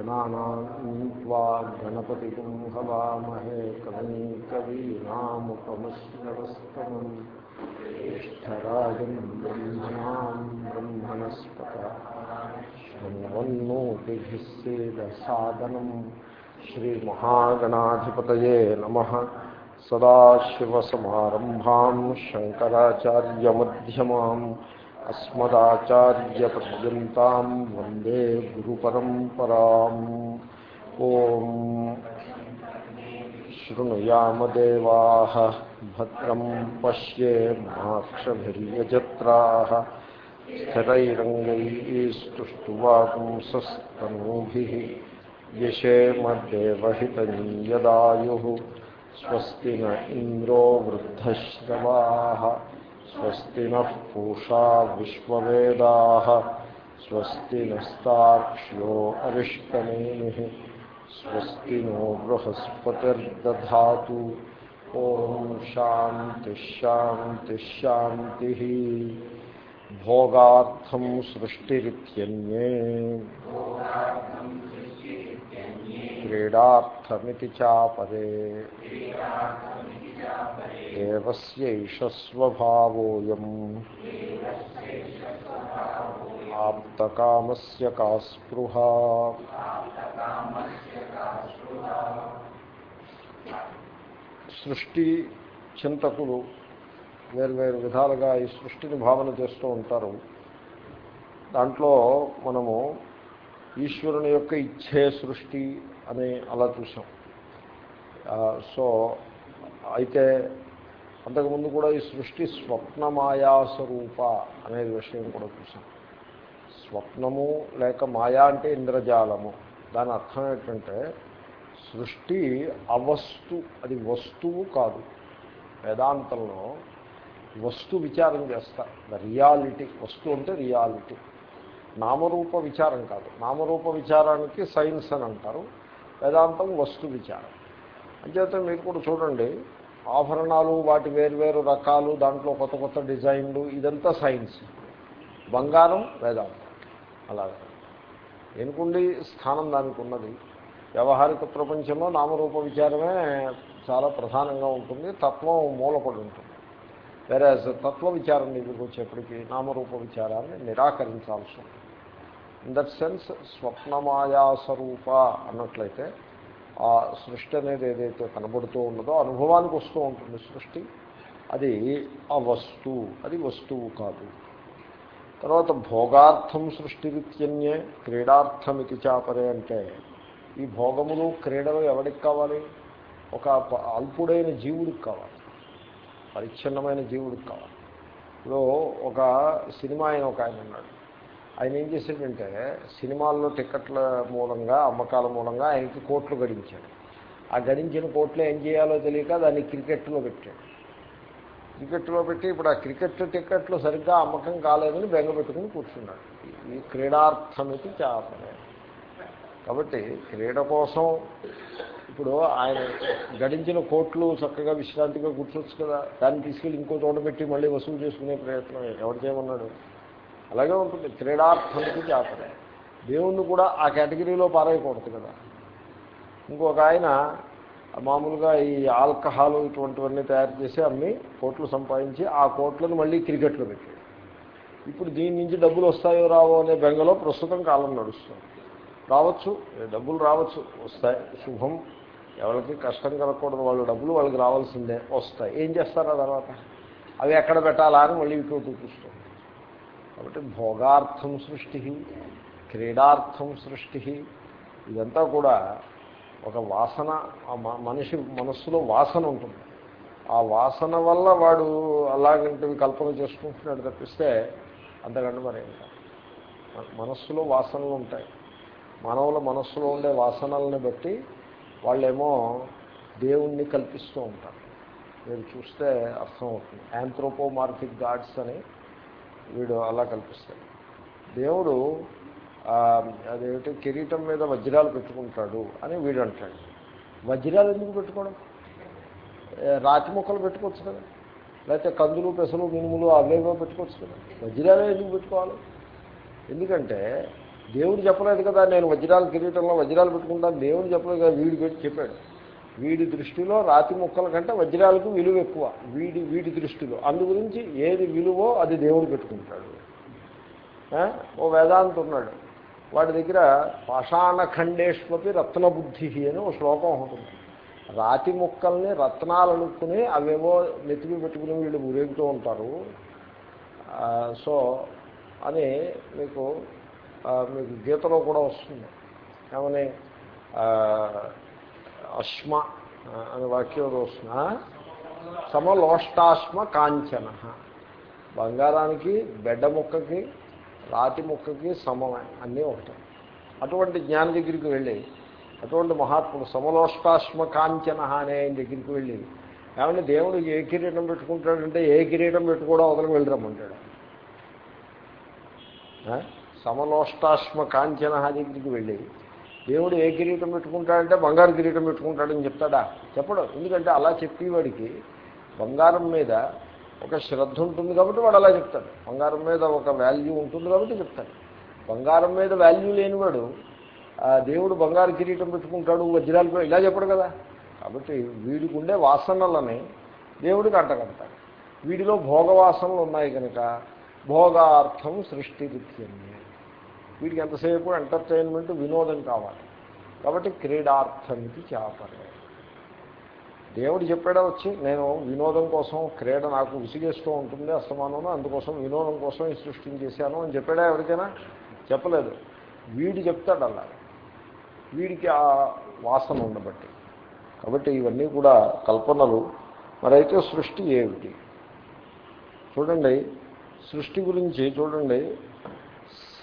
गणानान्त्वा गणपतिगुं हवामहे कविं कवीनामुपमश्रवस्तमम् ज्येष्ठराजं ब्रह्मणां ब्रह्मणस्पत शृण्वन्नोतिभिः सेदसादनम् श्रीमहागणाधिपतये नमः सदाशिवसमारम्भाम् शङ्कराचार्यमध्यमाम् अस्मदाचार्यपर्यन्ताम् वंदे गुरुपरम्पराम्। ॐ शृणुयामदेवाः भद्रं पश्ये माक्षभिर्यजत्राः स्थिरैरङ्गैस्तुष्टुवापुंसस्तनूभिः यशेमदेवहितनीयदायुः स्वस्ति न इन्द्रो वृद्धश्रवाः। స్వస్తి నూషా విశ్వవేదా స్వస్తి నస్తాక్ష్యో అరిష్టమేమి స్వస్తి నో బృహస్పతిర్దా ఓం శాంతిశాంతిశాంతి భోగార్థం సృష్టిరిత్యన్యే క్రీడార్థమితి చాపదే దేవస్యైష స్వభావోయం కాస్పృహ. సృష్టి చింతకులు వేర్వేరు విధాలుగా ఈ సృష్టిని భావన చేస్తూ ఉంటారు. దాంట్లో మనము ఈశ్వరుని యొక్క ఇచ్చే సృష్టి అని అలా చూసాం. సో అయితే అంతకుముందు కూడా ఈ సృష్టి స్వప్నమాయాస్వరూప అనే విషయం కూడా చూసాం స్వప్నము లేక మాయా అంటే ఇంద్రజాలము. దాని అర్థం ఏంటంటే సృష్టి అవస్తు అది వస్తువు కాదు. వేదాంతంలో వస్తు విచారం చేస్తారు ద రియాలిటీ వస్తువు అంటే రియాలిటీ. నామరూప విచారం కాదు. నామరూప విచారానికి సైన్స్ అని అంటారు. వేదాంతం వస్తు విచారం. అంచేత మీరు కూడా చూడండి ఆభరణాలు వాటి వేరువేరు రకాలు దాంట్లో కొత్త కొత్త డిజైన్లు ఇదంతా సైన్స్. బంగారం వేదాంతం. అలాగే. ఎనుకుండి స్థానం దానికి ఉన్నది. వ్యవహారిక ప్రపంచంలో నామరూప విచారమే చాలా ప్రధానంగా ఉంటుంది తత్వం మూలపడి ఉంటుంది. వేరే తత్వ విచారం దగ్గరికి వచ్చేప్పటికీ నామరూప విచారాన్ని నిరాకరించాల్సి ఉంటుంది. ఇన్ దట్ సెన్స్ స్వప్నమాయాస్వరూప అన్నట్లయితే ఆ సృష్టి అనేది ఏదైతే కనబడుతూ ఉన్నదో అనుభవానికి వస్తూ ఉంటుంది సృష్టి. అది ఆ వస్తువు. అది వస్తువు కాదు. తర్వాత భోగార్థం సృష్టి విత్యన్యే క్రీడార్థమితి చాపరే అంటే ఈ భోగములు క్రీడలు ఎవరికి కావాలి? ఒక అల్పుడైన జీవుడికి కావాలి. పరిచ్ఛిన్నమైన జీవుడికి కావాలి. ఇప్పుడు ఒక సినిమా ఆయన ఒక ఆయన ఉన్నాడు. ఆయన ఏం చేశాడంటే సినిమాల్లో టికెట్ల మూలంగా అమ్మకాల మూలంగా ఆయనకి కోట్లు గడించాడు. ఆ గడించిన కోట్లు ఏం చేయాలో తెలియక దాన్ని క్రికెట్లో పెట్టాడు. క్రికెట్లో పెట్టి ఇప్పుడు ఆ క్రికెట్ టికెట్లు సరిగ్గా అమ్మకం కాలేదని బెంగపెట్టుకుని కూర్చున్నాడు. ఈ క్రీడార్థమితి చేపలే. కాబట్టి క్రీడ కోసం ఇప్పుడు ఆయన గడించిన కోట్లు చక్కగా విశ్రాంతిగా కూర్చోవచ్చు కదా. దాన్ని తీసుకెళ్ళి ఇంకో చోట పెట్టి మళ్ళీ వసూలు చేసుకునే ప్రయత్నం ఎవరు చేయమన్నాడు? అలాగే ఉంటుంది. క్రీడార్థానికి జాతర. దేవుణ్ణి కూడా ఆ కేటగిరీలో పారేయకూడదు కదా. ఇంకొక ఆయన మామూలుగా ఈ ఆల్కహాల్ ఇటువంటివన్నీ తయారు చేసి అమ్మి కోట్లు సంపాదించి ఆ కోట్లను మళ్ళీ క్రికెట్లో పెట్టాడు. ఇప్పుడు దీని నుంచి డబ్బులు వస్తాయో రావో అనే బెంగలో ప్రస్తుతం కాలం నడుస్తుంది. రావచ్చు డబ్బులు రావచ్చు వస్తాయి శుభం. ఎవరికి కష్టం కలగకూడదు వాళ్ళు డబ్బులు వాళ్ళకి రావాల్సిందే వస్తాయి. ఏం చేస్తారా తర్వాత? అవి ఎక్కడ పెట్టాలా అని మళ్ళీ ఇటు చూపిస్తుంది. కాబట్టి భోగార్థం సృష్టి క్రీడార్థం సృష్టి ఇదంతా కూడా ఒక వాసన మనిషి మనస్సులో వాసన ఉంటుంది. ఆ వాసన వల్ల వాడు అలాగంటివి కల్పన చేసుకుంటున్నాడు తప్పిస్తే అంతకంటే మరి మనస్సులో వాసనలు ఉంటాయి. మానవుల మనస్సులో ఉండే వాసనల్ని బట్టి వాళ్ళేమో దేవుణ్ణి కల్పిస్తూ ఉంటారు. మీరు చూస్తే అర్థం అవుతుంది యాంథ్రోపోమార్ఫిక్ గాడ్స్ అని వీడు అలా కల్పిస్తాడు దేవుడు అదేమిటి కిరీటం మీద వజ్రాలు పెట్టుకుంటాడు అని వీడు అంటాడు వజ్రాలు ఎందుకు పెట్టుకోవడం? రాతి మొక్కలు పెట్టుకోవచ్చు కదా. లేకపోతే కందులు పెసలు మినుములు అవేవో పెట్టుకోవచ్చు కదా. వజ్రాలే ఎందుకు పెట్టుకోవాలి? ఎందుకంటే దేవుడు చెప్పలేదు కదా నేను వజ్రాలు కిరీటంలో వజ్రాలు పెట్టుకుంటాను. దేవుడు చెప్పలేదు కదా వీడు పెట్టి చెప్పాడు. వీడి దృష్టిలో రాతి ముక్కల కంటే వజ్రాలకు విలువ ఎక్కువ. వీడి వీడి దృష్టిలో. అందు గురించి ఏది విలువో అది దేవుడు పెట్టుకుంటాడు. ఓ వేదాంత ఉన్నాడు. వాడి దగ్గర పాషాణఖండేష్వపి రత్నబుద్ధి అని ఓ శ్లోకం ఉంటుంది రాతి ముక్కల్ని రత్నాలు అనుకుని అవేవో నెత్తికి పెట్టుకుని వీళ్ళు ఊరేగుతూ ఉంటారు. సో అని మీకు మీకు గీతలో కూడా వస్తుంది. ఏమని? అశ్మ అనే వాక్యం ఏదో సమలోష్టాశ్మ కాంచన. బంగారానికి బెడ్డ ముక్కకి రాతి ముక్కకి సమమే అన్నీ ఒకటే. అటువంటి జ్ఞాన దగ్గరికి వెళ్ళి అటువంటి మహాత్ముడు సమలోష్టాశ్మ కాంచన అనే ఆయన దగ్గరికి వెళ్ళి ఏమంటే దేవుడు ఏ కిరీటం పెట్టుకుంటాడంటే ఏ కిరీటం పెట్టుకోవడం అవతలకు వెళ్ళరమ్మంటాడు. సమలోష్టాశ్మ కాంచన దగ్గరికి వెళ్ళి దేవుడు ఏ కిరీటం పెట్టుకుంటాడంటే బంగారు కిరీటం పెట్టుకుంటాడని చెప్తాడా? చెప్పడు. ఎందుకంటే అలా చెప్పేవాడికి బంగారం మీద ఒక శ్రద్ధ ఉంటుంది కాబట్టి వాడు అలా చెప్తాడు. బంగారం మీద ఒక వాల్యూ ఉంటుంది కాబట్టి చెప్తాడు. బంగారం మీద వాల్యూ లేనివాడు దేవుడు బంగారు కిరీటం పెట్టుకుంటాడు వజ్రాలు ఇలా చెప్పడు కదా. కాబట్టి వీడికి ఉండే వాసనలని దేవుడికి అంటగడతాడు వీడిలో భోగవాసనలు ఉన్నాయి కనుక భోగార్థం సృష్టి రీత్యన్నే వీడికి ఎంతసేపు ఎంటర్టైన్మెంట్ వినోదం కావాలి. కాబట్టి క్రీడార్థంకి చేపలే దేవుడు చెప్పాడా వచ్చి నేను వినోదం కోసం క్రీడ నాకు విసిగేస్తూ ఉంటుంది అస్తమానం అందుకోసం వినోదం కోసం ఈ సృష్టిని చేశాను అని చెప్పాడా ఎవరికైనా? చెప్పలేదు. వీడు చెప్తాడు అలా. వీడికి ఆ వాసన ఉండబట్టి. కాబట్టి ఇవన్నీ కూడా కల్పనలు. మరైతే సృష్టి ఏమిటి? చూడండి సృష్టి గురించి చూడండి.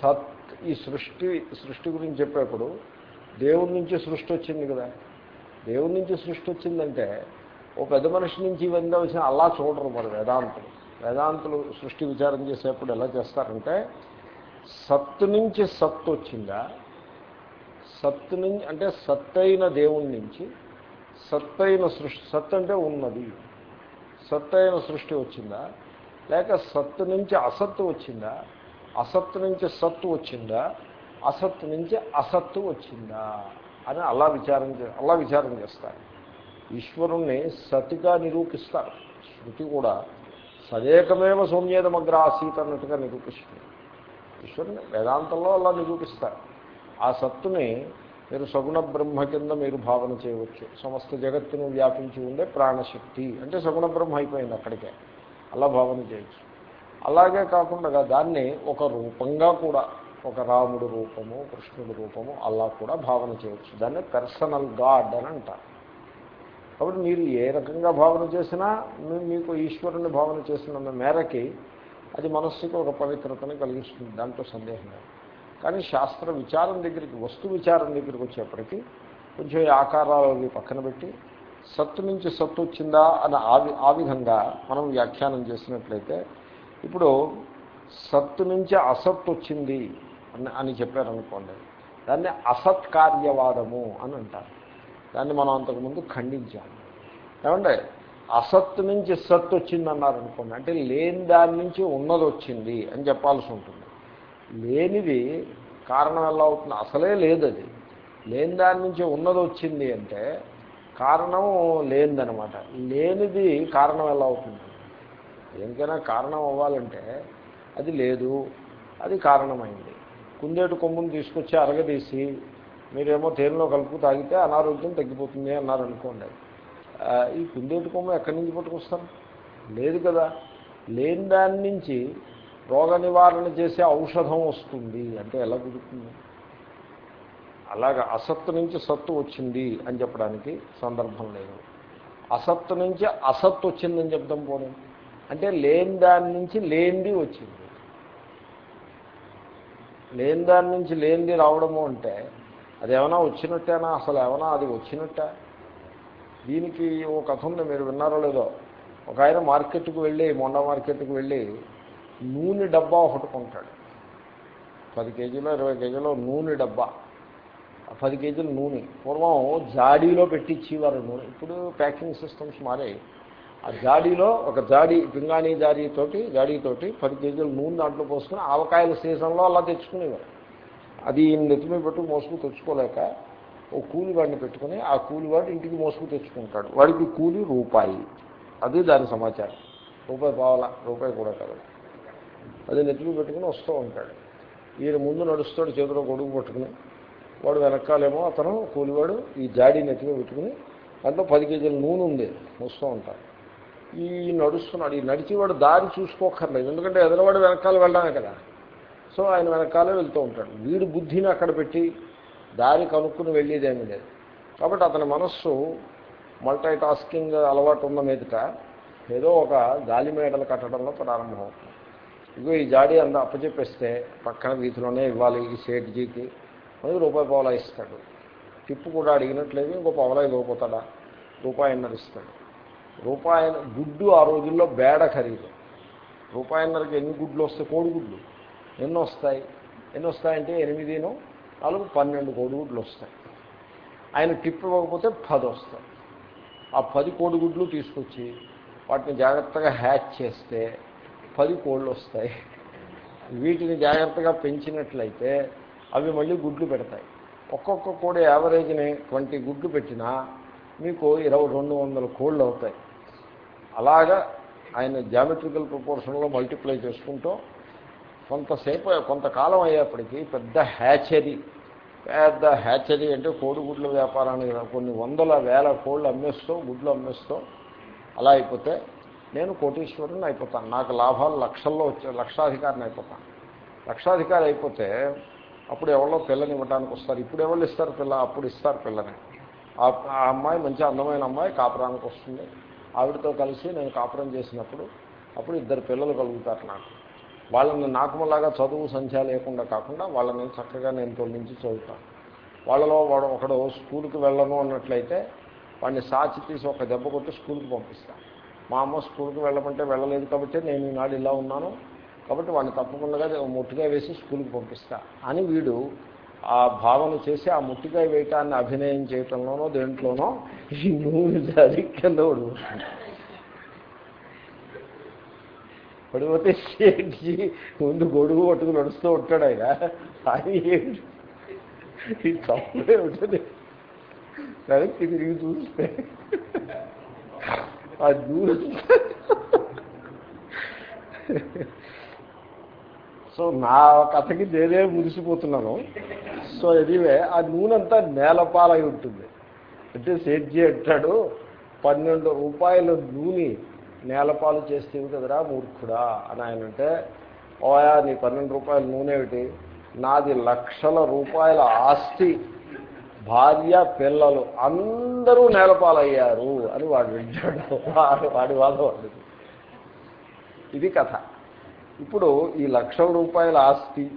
సత్ ఈ సృష్టి సృష్టి గురించి చెప్పేప్పుడు దేవుడి నుంచి సృష్టి వచ్చింది కదా. దేవుడి నుంచి సృష్టి వచ్చిందంటే ఓ పెద్ద మనిషి నుంచి ఇవన్నీ వచ్చిన అలా చూడరు మరి వేదాంతులు. వేదాంతులు సృష్టి విచారం చేసేప్పుడు ఎలా చేస్తారంటే సత్తు నుంచి సత్తు వచ్చిందా? సత్తు నుంచి అంటే సత్తైన దేవుడి నుంచి సత్తైన సృష్టి సత్ అంటే ఉన్నది. సత్తైన సృష్టి వచ్చిందా? లేక సత్తు నుంచి అసత్తు వచ్చిందా? అసత్తు నుంచి సత్తు వచ్చిందా? అసత్తు నుంచి అసత్తు వచ్చిందా? అని అలా విచారం చే అలా విచారం చేస్తారు. ఈశ్వరుణ్ణి సతిగా నిరూపిస్తారు. శృతి కూడా సదేకమేవ సౌమ్యేదమగ్ర ఆసీత్ అన్నట్టుగా నిరూపిస్తుంది. ఈశ్వరుని వేదాంతంలో అలా నిరూపిస్తారు. ఆ సత్తుని మీరు సగుణ బ్రహ్మ కింద మీరు భావన చేయవచ్చు. సమస్త జగత్తును వ్యాపించి ఉండే ప్రాణశక్తి. అంటే సగుణ బ్రహ్మ అయిపోయింది అక్కడికే. అలా భావన చేయొచ్చు. అలాగే కాకుండా దాన్ని ఒక రూపంగా కూడా ఒక రాముడు రూపము కృష్ణుడి రూపము అలా కూడా భావన చేయవచ్చు. దాన్ని పర్సనల్ గాడ్ అని అంటారు. కాబట్టి మీరు ఏ రకంగా భావన చేసినా మీకు ఈశ్వరుని భావన చేసిన మేరకి అది మనస్సుకి ఒక పవిత్రతను కలిగిస్తుంది. దాంట్లో సందేహం లేదు. కానీ శాస్త్ర విచారం దగ్గరికి వస్తు విచారం దగ్గరికి వచ్చేప్పటికీ కొంచెం ఈ పక్కన పెట్టి సత్తు నుంచి సత్తు వచ్చిందా అని ఆ విధంగా మనం వ్యాఖ్యానం చేసినట్లయితే ఇప్పుడు సత్తు నుంచి అసత్ వచ్చింది అని అని చెప్పారనుకోండి దాన్ని అసత్ కార్యవాదము అని అంటారు. దాన్ని మనం అంతకుముందు ఖండించాము ఏమంటే అసత్తు నుంచి సత్తు వచ్చింది అన్నారు అనుకోండి అంటే లేని దాని నుంచి ఉన్నది వచ్చింది అని చెప్పాల్సి ఉంటుంది. లేనిది కారణం ఎలా అవుతుంది? అసలే లేదు అది లేని దాని నుంచి ఉన్నది వచ్చింది అంటే కారణం లేనిదనమాట లేనిది కారణం ఎలా అవుతుంది? దేనికైనా కారణం అవ్వాలంటే అది లేదు అది కారణమైంది. కుందేటు కొమ్మును తీసుకొచ్చి అరగదీసి మీరేమో తేనెలో కలుపు తాగితే అనారోగ్యం తగ్గిపోతుంది అన్నారు అనుకోండి. ఈ కుందేటు కొమ్ము ఎక్కడి నుంచి పట్టుకొస్తారు? లేదు కదా. లేని దాని నుంచి రోగ నివారణ చేసే ఔషధం వస్తుంది. అంటే ఎలా కుదురుతుంది? అలాగా అసత్తు నుంచి సత్తు వచ్చింది అని చెప్పడానికి సందర్భం లేదు. అసత్తు నుంచి అసత్తు వచ్చిందని చెప్తాం పోనీ. అంటే లేని దాని నుంచి లేనిది వచ్చింది. లేని దాని నుంచి లేనిది రావడము అంటే అది ఏమైనా వచ్చినట్టేనా? అసలు ఏమైనా అది వచ్చినట్ట? దీనికి ఓ కథ ఉంది మీరు విన్నారో లేదో. ఒక ఆయన మార్కెట్కు వెళ్ళి మొండ మార్కెట్కు వెళ్ళి నూనె డబ్బా ఒకటి కొంటాడు. పది కేజీలో ఇరవై కేజీలో నూనె డబ్బా. ఆ పది కేజీల నూనె. పూర్వం జాడీలో పెట్టి ఇచ్చేవారు నూనె. ఇప్పుడు ప్యాకింగ్ సిస్టమ్స్ మారాయి. ఆ జాడీలో ఒక జాడీ పింగాణీ జాడీతోటి జాడీతోటి పది కేజీల నూనె దాంట్లో పోసుకుని ఆవకాయల సీజన్లో అలా తెచ్చుకునేవారు. అది నెత్తిమీ పెట్టు మోసుకు తెచ్చుకోలేక ఓ కూలివాడిని పెట్టుకుని ఆ కూలివాడు ఇంటికి మోసుకు తెచ్చుకుంటాడు. వాడికి కూలి రూపాయి. అది దాని సమాచారం. రూపాయి పావాల రూపాయి కూడా కాదు. అది నెత్తిమీ పెట్టుకుని వస్తూ ఉంటాడు. ఈయన ముందు నడుస్తాడు చేతిలో గొడుగు పట్టుకుని. వాడు వెనకాలేమో అతను కూలివాడు ఈ జాడీ నెత్తిమీ పెట్టుకుని దాంట్లో పది కేజీల నూనె ఉంది వస్తూ ఉంటాడు. ఈ నడుస్తున్నాడు ఈ నడిచేవాడు దారి చూసుకోకర్లేదు. ఎందుకంటే ఎదరవాడు వెనకాల వెళ్ళడమే కదా. సో ఆయన వెనకాలే వెళ్తూ ఉంటాడు. వీడు బుద్ధిని అక్కడ పెట్టి దారి కనుక్కుని వెళ్ళేదేమీ లేదు. కాబట్టి అతని మనస్సు మల్టీ టాస్కింగ్ అలవాటు ఉన్న మీదట ఏదో ఒక గాలి మేడలు కట్టడంలో ప్రారంభమవుతుంది. ఇగో ఈ జాడీ అంత అప్పచెప్పేస్తే పక్కన వీధిలోనే ఇవ్వాలి ఈ సేట్జీకి. మనకి రూపాయి పావులా ఇస్తాడు. టిప్పు కూడా అడిగినట్లేదు ఇంకో పావులా ఇవ్వకపోతాడా? రూపాయి ఇస్తాడు. రూపాయి గుడ్డు ఆ రోజుల్లో బేడ ఖరీదు. రూపాయిన్నరకి ఎన్ని గుడ్లు వస్తాయి? కోడిగుడ్లు ఎన్ని వస్తాయి? ఎన్ని వస్తాయంటే ఎనిమిదిను నాలుగు పన్నెండు కోడిగుడ్లు వస్తాయి. ఆయన టిప్ ఇవ్వకపోతే పది వస్తాయి. ఆ పది కోడిగుడ్లు తీసుకొచ్చి వాటిని జాగ్రత్తగా హ్యాచ్ చేస్తే పది కోళ్ళు వస్తాయి. వీటిని జాగ్రత్తగా పెంచినట్లయితే అవి మళ్ళీ గుడ్లు పెడతాయి. ఒక్కొక్క కోడి యావరేజ్ని ట్వంటీ గుడ్లు పెట్టినా మీకు ఇరవై రెండు వందల కోళ్ళు అవుతాయి. అలాగా ఆయన జామెట్రికల్ ప్రపోర్షన్లో మల్టిప్లై చేసుకుంటూ కొంతసేపు కొంతకాలం అయ్యేప్పటికీ పెద్ద హ్యాచరీ పెద్ద హ్యాచరీ అంటే కోడిగుడ్ల వ్యాపారానికి కొన్ని వందల వేల కోళ్ళు అమ్మేస్తూ గుడ్లు అమ్మేస్తూ అలా అయిపోతే నేను కోటీశ్వరుని అయిపోతాను. నాకు లాభాలు లక్షల్లో వచ్చే లక్షాధికారిని అయిపోతాను. లక్షాధికారి అయిపోతే అప్పుడు ఎవరో పిల్లని ఇవ్వడానికి వస్తారు. ఇప్పుడు ఎవరు ఇస్తారు పిల్ల? అప్పుడు ఇస్తారు పిల్లని. ఆ అమ్మాయి మంచి అందమైన అమ్మాయి కాపురానికి వస్తుంది. ఆవిడతో కలిసి నేను కాపురం చేసినప్పుడు అప్పుడు ఇద్దరు పిల్లలు కలుగుతారు నాకు. వాళ్ళని నాకుమలాగా చదువు సంఖ్య లేకుండా కాకుండా వాళ్ళని చక్కగా నేను తొలగించి చదువుతాను. వాళ్ళలో వాడు ఒకడు స్కూల్కి వెళ్ళను అన్నట్లయితే వాడిని సాచి తీసి ఒక దెబ్బ కొట్టి స్కూల్కి పంపిస్తాను మా అమ్మ స్కూల్కి వెళ్ళమంటే వెళ్ళలేదు కాబట్టి నేను ఈనాడు ఇలా ఉన్నాను కాబట్టి వాడిని తప్పకుండా మొట్టుగా వేసి స్కూల్కి పంపిస్తా అని వీడు ఆ భావన చేసి ఆ ముట్టికాయ వేయటాన్ని అభినయం చేయటంలోనో దేంట్లోనో ఈ నూనె జారి కింద పడిపోతే సేట్జీ ముందు గొడుగు పట్టుకు నడుస్తూ ఉంటాడు ఆయన. ఆయన ఏంటి ఈ తప్పుడే ఉంటుంది. వెనక్కి తిరిగి చూస్తే ఆ నూనె సో నా కథకి నేనే మురిసిపోతున్నాను. సో ఎదివే ఆ నూనెంతా నేలపాలై ఉంటుంది. అంటే సేట్జీ అంటాడు పన్నెండు రూపాయల నూనె నేలపాలు చేస్తేవి కదరా మూర్ఖుడా? అని ఆయన అంటే ఓయా నీ పన్నెండు రూపాయల నూనె ఏమిటి నాది లక్షల రూపాయల ఆస్తి భార్య పిల్లలు అందరూ నేలపాలయ్యారు అని వాడు వింటాడు. వాడి వాదం వాడు. ఇది కథ. ఇప్పుడు ఈ లక్షల రూపాయల ఆస్తి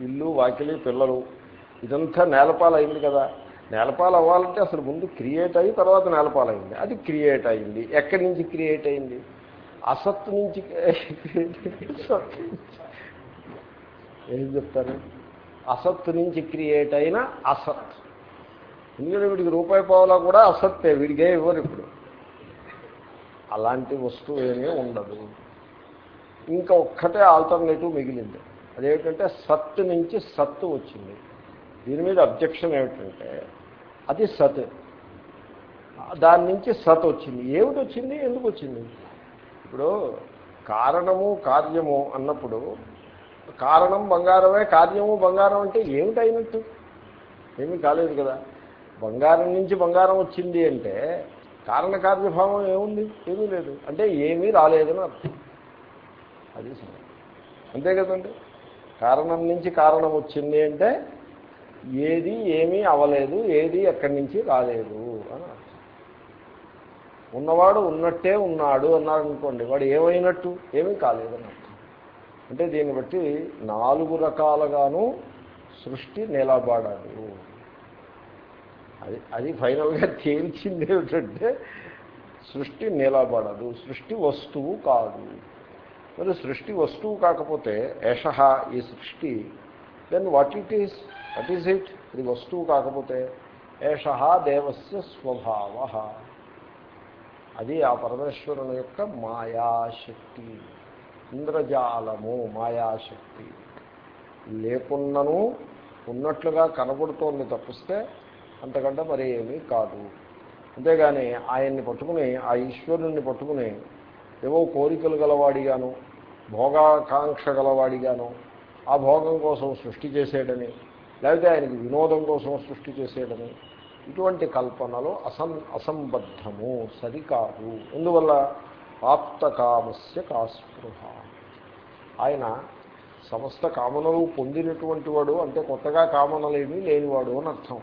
ఇల్లు వాకిలి పిల్లలు ఇదంతా నేలపాలు అయింది కదా. నేలపాలు అవ్వాలంటే అసలు ముందు క్రియేట్ అయ్యి తర్వాత నేలపాలైంది. అది క్రియేట్ అయింది. ఎక్కడి నుంచి క్రియేట్ అయింది? అసత్తు నుంచి ఏం చెప్తారు? అసత్తు నుంచి క్రియేట్ అయిన అసత్. ఎందుకంటే వీడికి రూపాయి పావులా కూడా అసత్తే వీడికే ఇవ్వరు ఇప్పుడు. అలాంటి వస్తువు ఏమీ ఉండదు. ఇంకా ఒక్కటే ఆల్టర్నేటివ్ మిగిలింది. అదేమిటంటే సత్తు నుంచి సత్తు వచ్చింది. దీని మీద అబ్జెక్షన్ ఏమిటంటే అది సత్. దాని నుంచి సత్ వచ్చింది. ఏమిటి వచ్చింది? ఎందుకు వచ్చింది? ఇప్పుడు కారణము కార్యము అన్నప్పుడు కారణం బంగారమే కార్యము బంగారం అంటే ఏమిటైనట్టు ఏమీ కాలేదు కదా. బంగారం నుంచి బంగారం వచ్చింది అంటే కారణ కార్యభావం ఏముంది? ఏమీ లేదు. అంటే ఏమీ రాలేదని అర్థం. అది అంతే కదండి? కారణం నుంచి కారణం వచ్చింది అంటే ఏది ఏమీ అవలేదు ఏది ఎక్కడి నుంచి రాలేదు అని ఉన్నవాడు ఉన్నట్టే ఉన్నాడు అన్నారనుకోండి వాడు ఏమైనట్టు? ఏమీ కాలేదని అర్థం. అంటే దీన్ని బట్టి నాలుగు రకాలుగాను సృష్టి నిలబడదు. అది అది ఫైనల్గా తేల్చింది ఏమిటంటే సృష్టి నిలబడదు సృష్టి వస్తువు కాదు. మరి సృష్టి వస్తువు కాకపోతే ఏష ఈ సృష్టి then what it is what is it ఇది వస్తువు కాకపోతే ఏష దేవస్య స్వభావ. అది ఆ పరమేశ్వరుని యొక్క మాయాశక్తి ఇంద్రజాలము మాయాశక్తి. లేకున్నను ఉన్నట్లుగా కనబడుతోంది తప్పిస్తే అంతకంటే మరి ఏమీ కాదు. అంతేగాని ఆయన్ని పట్టుకుని ఆ ఈశ్వరుణ్ణి పట్టుకుని ఏవో కోరికలు గలవాడిగాను భోగాకాంక్ష గలవాడిగాను ఆ భోగం కోసం సృష్టి చేసేయడని లేకపోతే ఆయనకి వినోదం కోసం సృష్టి చేసేయడని ఇటువంటి కల్పనలు అసం అసంబద్ధము సరికాదు. ఎందువల్ల? ఆప్తకామస్య కాస్పృహ. ఆయన సమస్త కామనలు పొందినటువంటి వాడు అంటే కొత్తగా కామనలేమీ లేనివాడు అని అర్థం.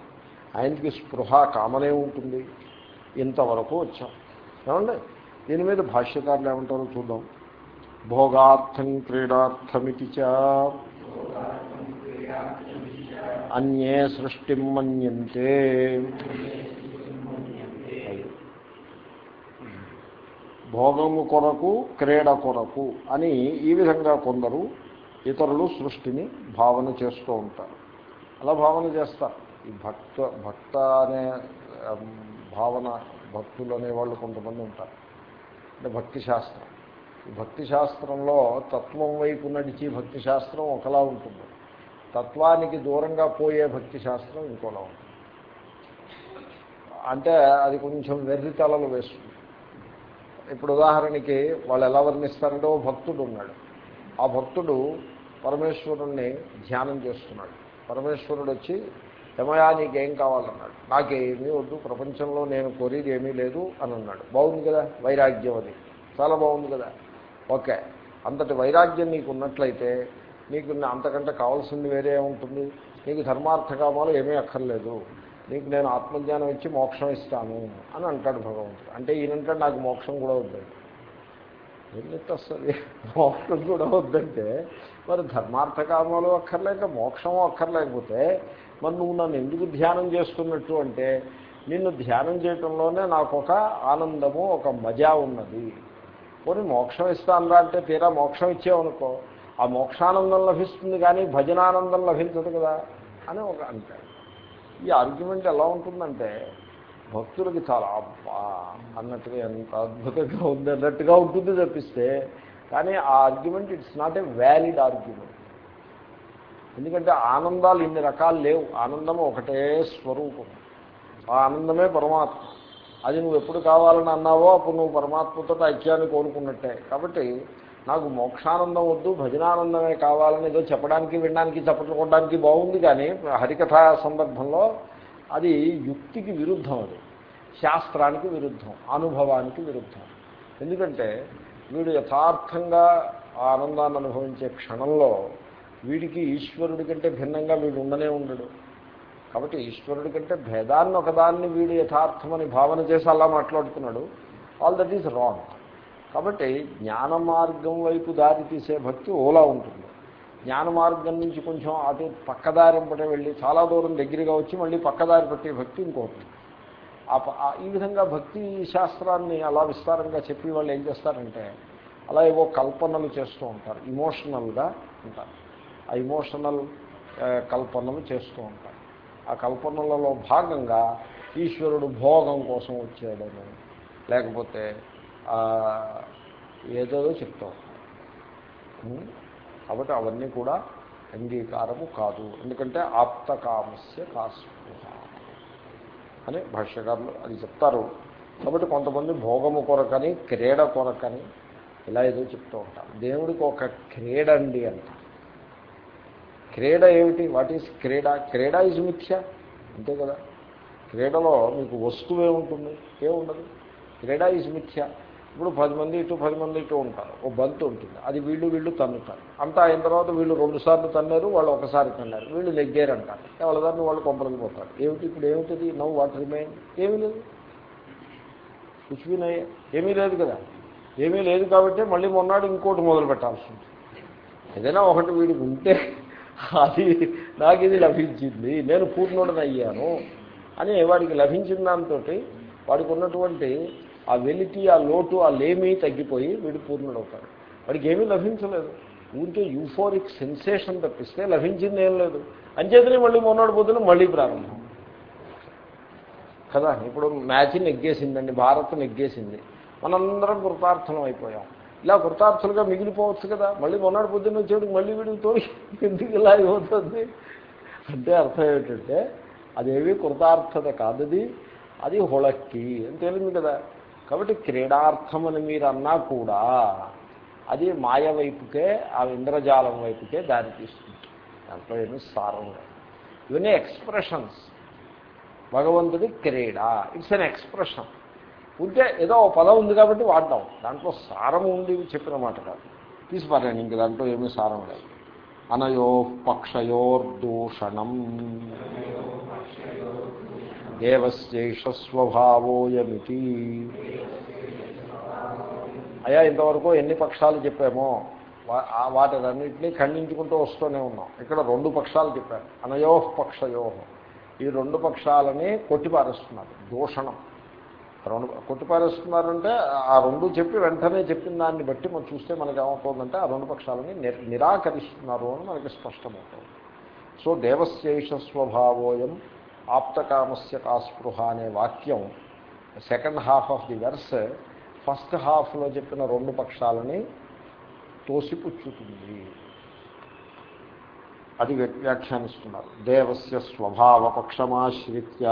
ఆయనకి స్పృహ కామనే ఉంటుంది. ఇంతవరకు వచ్చాం. ఏమండి? దీని మీద భాష్యకారులు ఏమంటారో చూద్దాం. భోగార్థం క్రీడార్థమితి చ. అన్యే సృష్టిం మన్యంతే. భోగము కొరకు క్రీడ కొరకు అని ఈ విధంగా కొందరు ఇతరులు సృష్టిని భావన చేస్తూ ఉంటారు. అలా భావన చేస్తారు. ఈ భక్త భక్త అనే భావన భక్తులు అనేవాళ్ళు కొంతమంది ఉంటారు. అంటే భక్తి శాస్త్రం ఈ భక్తి శాస్త్రంలో తత్వం వైపు నడిచి భక్తి శాస్త్రం ఒకలా ఉంటుంది. తత్వానికి దూరంగా పోయే భక్తి శాస్త్రం ఇంకోలా ఉంటుంది. అంటే అది కొంచెం వెర్రి తలలు వేస్తుంది. ఇప్పుడు ఉదాహరణకి వాళ్ళు ఎలా వర్ణిస్తారంటే ఓ భక్తుడు ఉన్నాడు. ఆ భక్తుడు పరమేశ్వరుణ్ణి ధ్యానం చేస్తున్నాడు. పరమేశ్వరుడు వచ్చి ఏమయా నీకేం కావాలన్నాడు. నాకేమీ వద్దు ప్రపంచంలో నేను కోరేది ఏమీ లేదు అని అన్నాడు. బాగుంది కదా వైరాగ్యం అది. చాలా బాగుంది కదా. ఓకే. అంతటి వైరాగ్యం నీకు ఉన్నట్లయితే నీకు అంతకంటే కావాల్సింది వేరే ఉంటుంది నీకు ధర్మార్థ కామాలు ఏమీ అక్కర్లేదు. నీకు నేను ఆత్మజ్ఞానం ఇచ్చి మోక్షం ఇస్తాను అని అంటాడు భగవంతుడు. అంటే ఈయనంటే నాకు మోక్షం కూడా వద్దండి ఎందుకు వస్తుంది మోక్షం కూడా వద్దంటే మరి ధర్మార్థ కామాలు అక్కర్లేక మోక్షం అక్కర్లేకపోతే మరి నువ్వు నన్ను ఎందుకు ధ్యానం చేస్తున్నట్టు అంటే నిన్ను ధ్యానం చేయటంలోనే నాకు ఒక ఆనందము ఒక మజా ఉన్నది. పోనీ మోక్షం ఇస్తానురా అంటే తీరా మోక్షం ఇచ్చేవనుకో ఆ మోక్షానందం లభిస్తుంది కానీ భజనానందం లభించదు కదా అని ఒక అంటాడు. ఈ ఆర్గ్యుమెంట్ ఎలా ఉంటుందంటే భక్తులకి చాలా అబ్బా అన్నట్టుగా ఎంత అద్భుతంగా ఉంది అన్నట్టుగా ఉంటుంది తప్పిస్తే కానీ ఆ argument it's not a valid argument ఎందుకంటే ఆనందాలు ఇన్ని రకాలు లేవు. ఆనందం ఒకటే స్వరూపం. ఆ ఆనందమే పరమాత్మ. అది నువ్వు ఎప్పుడు కావాలని అన్నావో అప్పుడు నువ్వు పరమాత్మతో ఐక్యాన్ని కోరుకున్నట్టే. కాబట్టి నాకు మోక్షానందం వద్దు భజనానందమే కావాలని ఏదో చెప్పడానికి వినడానికి చప్పట్లు కొట్టడానికి బాగుంది కానీ హరికథా సందర్భంలో అది యుక్తికి విరుద్ధం అది. శాస్త్రానికి విరుద్ధం అనుభవానికి విరుద్ధం. ఎందుకంటే వీడు యథార్థంగా ఆ ఆనందాన్ని అనుభవించే క్షణంలో వీడికి ఈశ్వరుడి కంటే భిన్నంగా వీడు ఉండనే ఉండడు. కాబట్టి ఈశ్వరుడి కంటే భేదాన్ని ఒకదాన్ని వీడు యథార్థమని భావన చేసి అలా మాట్లాడుతున్నాడు. ఆల్ దట్ ఈజ్ రాంగ్ కాబట్టి జ్ఞాన మార్గం వైపు దారి తీసే భక్తి ఓలా ఉంటుంది. జ్ఞాన మార్గం నుంచి కొంచెం అటు పక్కదారింపటే వెళ్ళి చాలా దూరం దగ్గరగా వచ్చి మళ్ళీ పక్కదారి పట్టే భక్తి ఇంకోటి. ఆ ఈ విధంగా భక్తి శాస్త్రాన్ని అలా విస్తారంగా చెప్పి వాళ్ళు ఏం చేస్తారంటే అలా ఏవో కల్పనలు చేస్తూ ఉంటారు. ఇమోషనల్గా ఉంటారు. ఆ ఇమోషనల్ కల్పనలు చేస్తూ ఉంటారు. ఆ కల్పనలలో భాగంగా ఈశ్వరుడు భోగం కోసం వచ్చాడని లేకపోతే ఏదో ఏదేదో చెప్తూ కాబట్టి అవన్నీ కూడా అంగీకారము కాదు. ఎందుకంటే ఆప్తకామస్య కాస్పృహ అని భాష్యకారులు అది చెప్తారు. కాబట్టి కొంతమంది భోగము కొరకని క్రీడ కొరకని ఇలా ఏదో చెప్తూ ఉంటారు. దేవుడికి ఒక క్రీడ అండి అంట క్రీడ ఏమిటి? వాట్ ఈజ్ క్రీడ? క్రీడ ఈజ్ మిథ్య. అంతే కదా? క్రీడలో మీకు వస్తువు ఏముంటుంది? ఏముండదు? క్రీడ ఈజ్ మిథ్య. ఇప్పుడు పది మంది ఇటు పది మంది ఇటు ఉంటారు. ఓ బంతు ఉంటుంది. అది వీళ్ళు వీళ్ళు తన్నుతారు. అంతా అయిన తర్వాత వీళ్ళు రెండు సార్లు తన్నారు వాళ్ళు ఒకసారి తన్నారు. వీళ్ళు నెగ్గారు అంటారు. ఎవరి దాన్ని వాళ్ళు కొంపలకి పోతారు. ఏమిటి? ఇప్పుడు ఏమిటిది? నవ్వు వాట్ రిమైన్? ఏమీ లేదు. కుచ్చిపోయినాయి ఏమీ లేదు కదా? ఏమీ లేదు కాబట్టి మళ్ళీ మొన్నాడు ఇంకోటి మొదలు పెట్టాల్సి ఉంటుంది. ఏదైనా ఒకటి వీడికి ఉంటే అది నాకు ఇది లభించింది నేను పూర్ణుడని అయ్యాను అని వాడికి లభించిన దాంతో వాడికి ఉన్నటువంటి ఆ వెలితి ఆ లోటు ఆ లేమి తగ్గిపోయి వీడు పూర్ణుడవుతాడు. వాడికి ఏమీ లభించలేదు. ఊరికే యూఫోరిక్ సెన్సేషన్ తప్పిస్తే లభించింది ఏం లేదు. అంచేతనే మళ్ళీ మొన్నటి పొద్దున మళ్ళీ ప్రారంభం. కదా? ఇప్పుడు మ్యాచ్ నెగ్గేసిందండి భారత్ నెగ్గేసింది. మనందరం కృతార్థం అయిపోయాం. ఇలా కృతార్థులుగా మిగిలిపోవచ్చు కదా. మళ్ళీ మొన్నటి పొద్దున్న వచ్చేటికి మళ్ళీ వీడికి తోడి ఎందుకు ఇలా అయిపోతుంది? అంటే అర్థం ఏమిటంటే అదేవి కృతార్థత కాదది. అది హుళక్కి అని తేలింది కదా. కాబట్టి క్రీడార్థం అని మీరు అన్నా కూడా అది మాయ వైపుకే ఆ ఇంద్రజాలం వైపుకే దారి తీస్తుంది. దాంట్లో ఏమి సారం ఇవన్నీ ఎక్స్ప్రెషన్స్ భగవంతుడి క్రీడ. ఇట్స్ అన్ ఎక్స్ప్రెషన్ ఉంటే ఏదో పదం ఉంది కాబట్టి వాడదాం. దాంట్లో సారం ఉంది చెప్పిన మాట కాదు. తీసిపారండి ఇంక దాంట్లో ఏమీ సారం లేదు. అనయో పక్షయోర్దూషణం. దేవశేష స్వభావోయమితి అయ్యా ఇంతవరకు ఎన్ని పక్షాలు చెప్పామో వాటినన్నింటినీ ఖండించుకుంటూ వస్తూనే ఉన్నాం. ఇక్కడ రెండు పక్షాలు చెప్పారు. అనయో పక్షయోహం ఈ రెండు పక్షాలని కొట్టిపారేస్తున్నారు. దూషణం. రెండు కొట్టిపారేస్తున్నారంటే ఆ రెండు చెప్పి వెంటనే చెప్పిన దాన్ని బట్టి మనం చూస్తే మనకి ఏమవుతుందంటే ఆ రెండు పక్షాలని నిరాకరిస్తున్నారు అని మనకి స్పష్టమవుతుంది. సో దేవశేష స్వభావోయం ఆప్తకామస్య కాస్పృహ అనే వాక్యం second half of the verse first హాఫ్లో చెప్పిన రెండు పక్షాలని తోసిపుచ్చుతుంది. అది వ్యాఖ్యానిస్తున్నారు. దేవస్య స్వభావ పక్షమాశ్రిత్య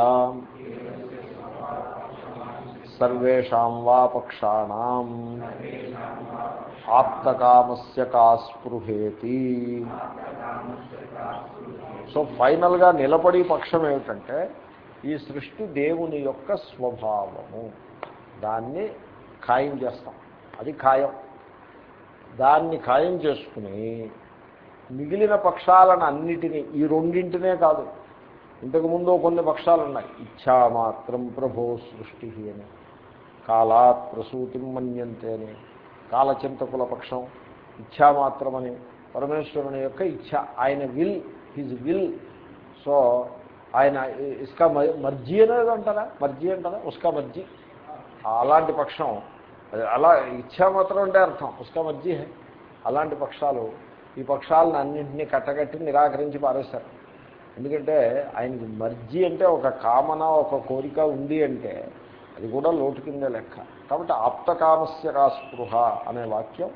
సర్వేషాం వా పక్షాణం. ఆప్తకామస్య కాస్పృహేతి. సో ఫైనల్గా నిలబడి పక్షం ఏమిటంటే ఈ సృష్టి దేవుని యొక్క స్వభావము. దాన్ని ఖాయం చేస్తాం. అది ఖాయం. దాన్ని ఖాయం చేసుకుని మిగిలిన పక్షాలను అన్నిటినీ ఈ రెండింటినే కాదు ఇంతకుముందు కొన్ని పక్షాలు ఉన్నాయి ఇచ్ఛా మాత్రం ప్రభో సృష్టి అని. కాలాత్ ప్రసూతి మన్యంతే అని. కాలచింతకుల పక్షం ఇచ్ఛామాత్రమని పరమేశ్వరుని యొక్క ఇచ్ఛ ఆయన విల్ హిజ్ విల్. సో ఆయన ఇసుక మర్జీ అనేది అంటారా? మర్జీ అంటారా? ఉస్కా మర్జీ. అలాంటి పక్షం అలా ఇచ్ఛామాత్రం అంటే అర్థం ఉస్కా మర్జీ అలాంటి పక్షాలు ఈ పక్షాలను అన్నింటినీ కట్టగట్టి నిరాకరించి పారేస్తారు. ఎందుకంటే ఆయనకి మర్జీ అంటే ఒక కామన ఒక కోరిక ఉంది అంటే అది కూడా లోటు కిందే లెక్క. కాబట్టి ఆప్తకామస్య కాస్పృహ అనే వాక్యం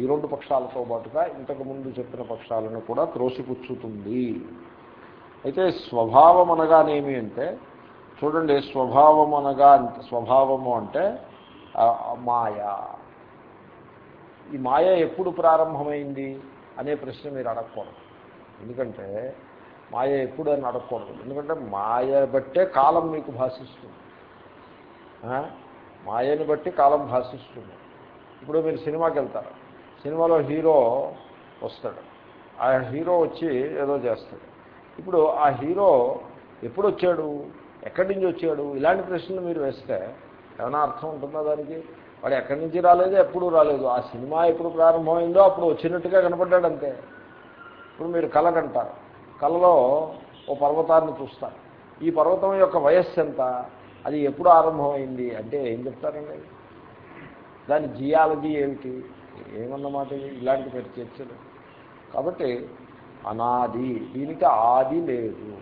ఈ రెండు పక్షాలతో పాటుగా ఇంతకుముందు చెప్పిన పక్షాలను కూడా త్రోసిపుచ్చుతుంది అయితే స్వభావం అనగానేమి అంటే చూడండి స్వభావం అనగా స్వభావము అంటే మాయా. ఈ మాయ ఎప్పుడు ప్రారంభమైంది అనే ప్రశ్న మీరు అడగకూడదు. ఎందుకంటే మాయ ఎప్పుడు అని అడగకూడదు. ఎందుకంటే మాయ బట్టే కాలం మీకు భాషిస్తుంది. మాయని బట్టి కాలం భాషిస్తుంది. ఇప్పుడు మీరు సినిమాకి వెళ్తారు. సినిమాలో హీరో వస్తాడు. ఆ హీరో వచ్చి ఏదో చేస్తాడు. ఇప్పుడు ఆ హీరో ఎప్పుడు వచ్చాడు ఎక్కడి నుంచి వచ్చాడు? ఇలాంటి ప్రశ్నలు మీరు వేస్తే ఏమైనా అర్థం ఉంటుందా దానికి? వాడు ఎక్కడి నుంచి రాలేదు ఎప్పుడు రాలేదు. ఆ సినిమా ఎప్పుడు ప్రారంభమైందో అప్పుడు వచ్చినట్టుగా కనపడ్డాడు అంతే. ఇప్పుడు మీరు కళ కంటారు. కళలో ఓ పర్వతాన్ని చూస్తారు. ఈ పర్వతం యొక్క వయస్సు ఎంత? అది ఎప్పుడు ఆరంభమైంది? అంటే ఏం చెప్తారండి? దాని జియాలజీ ఏమిటి? ఏమన్నమాట ఇలాంటి పెట్టి చర్చలు. కాబట్టి అనాది దీనికి ఆది లేదు.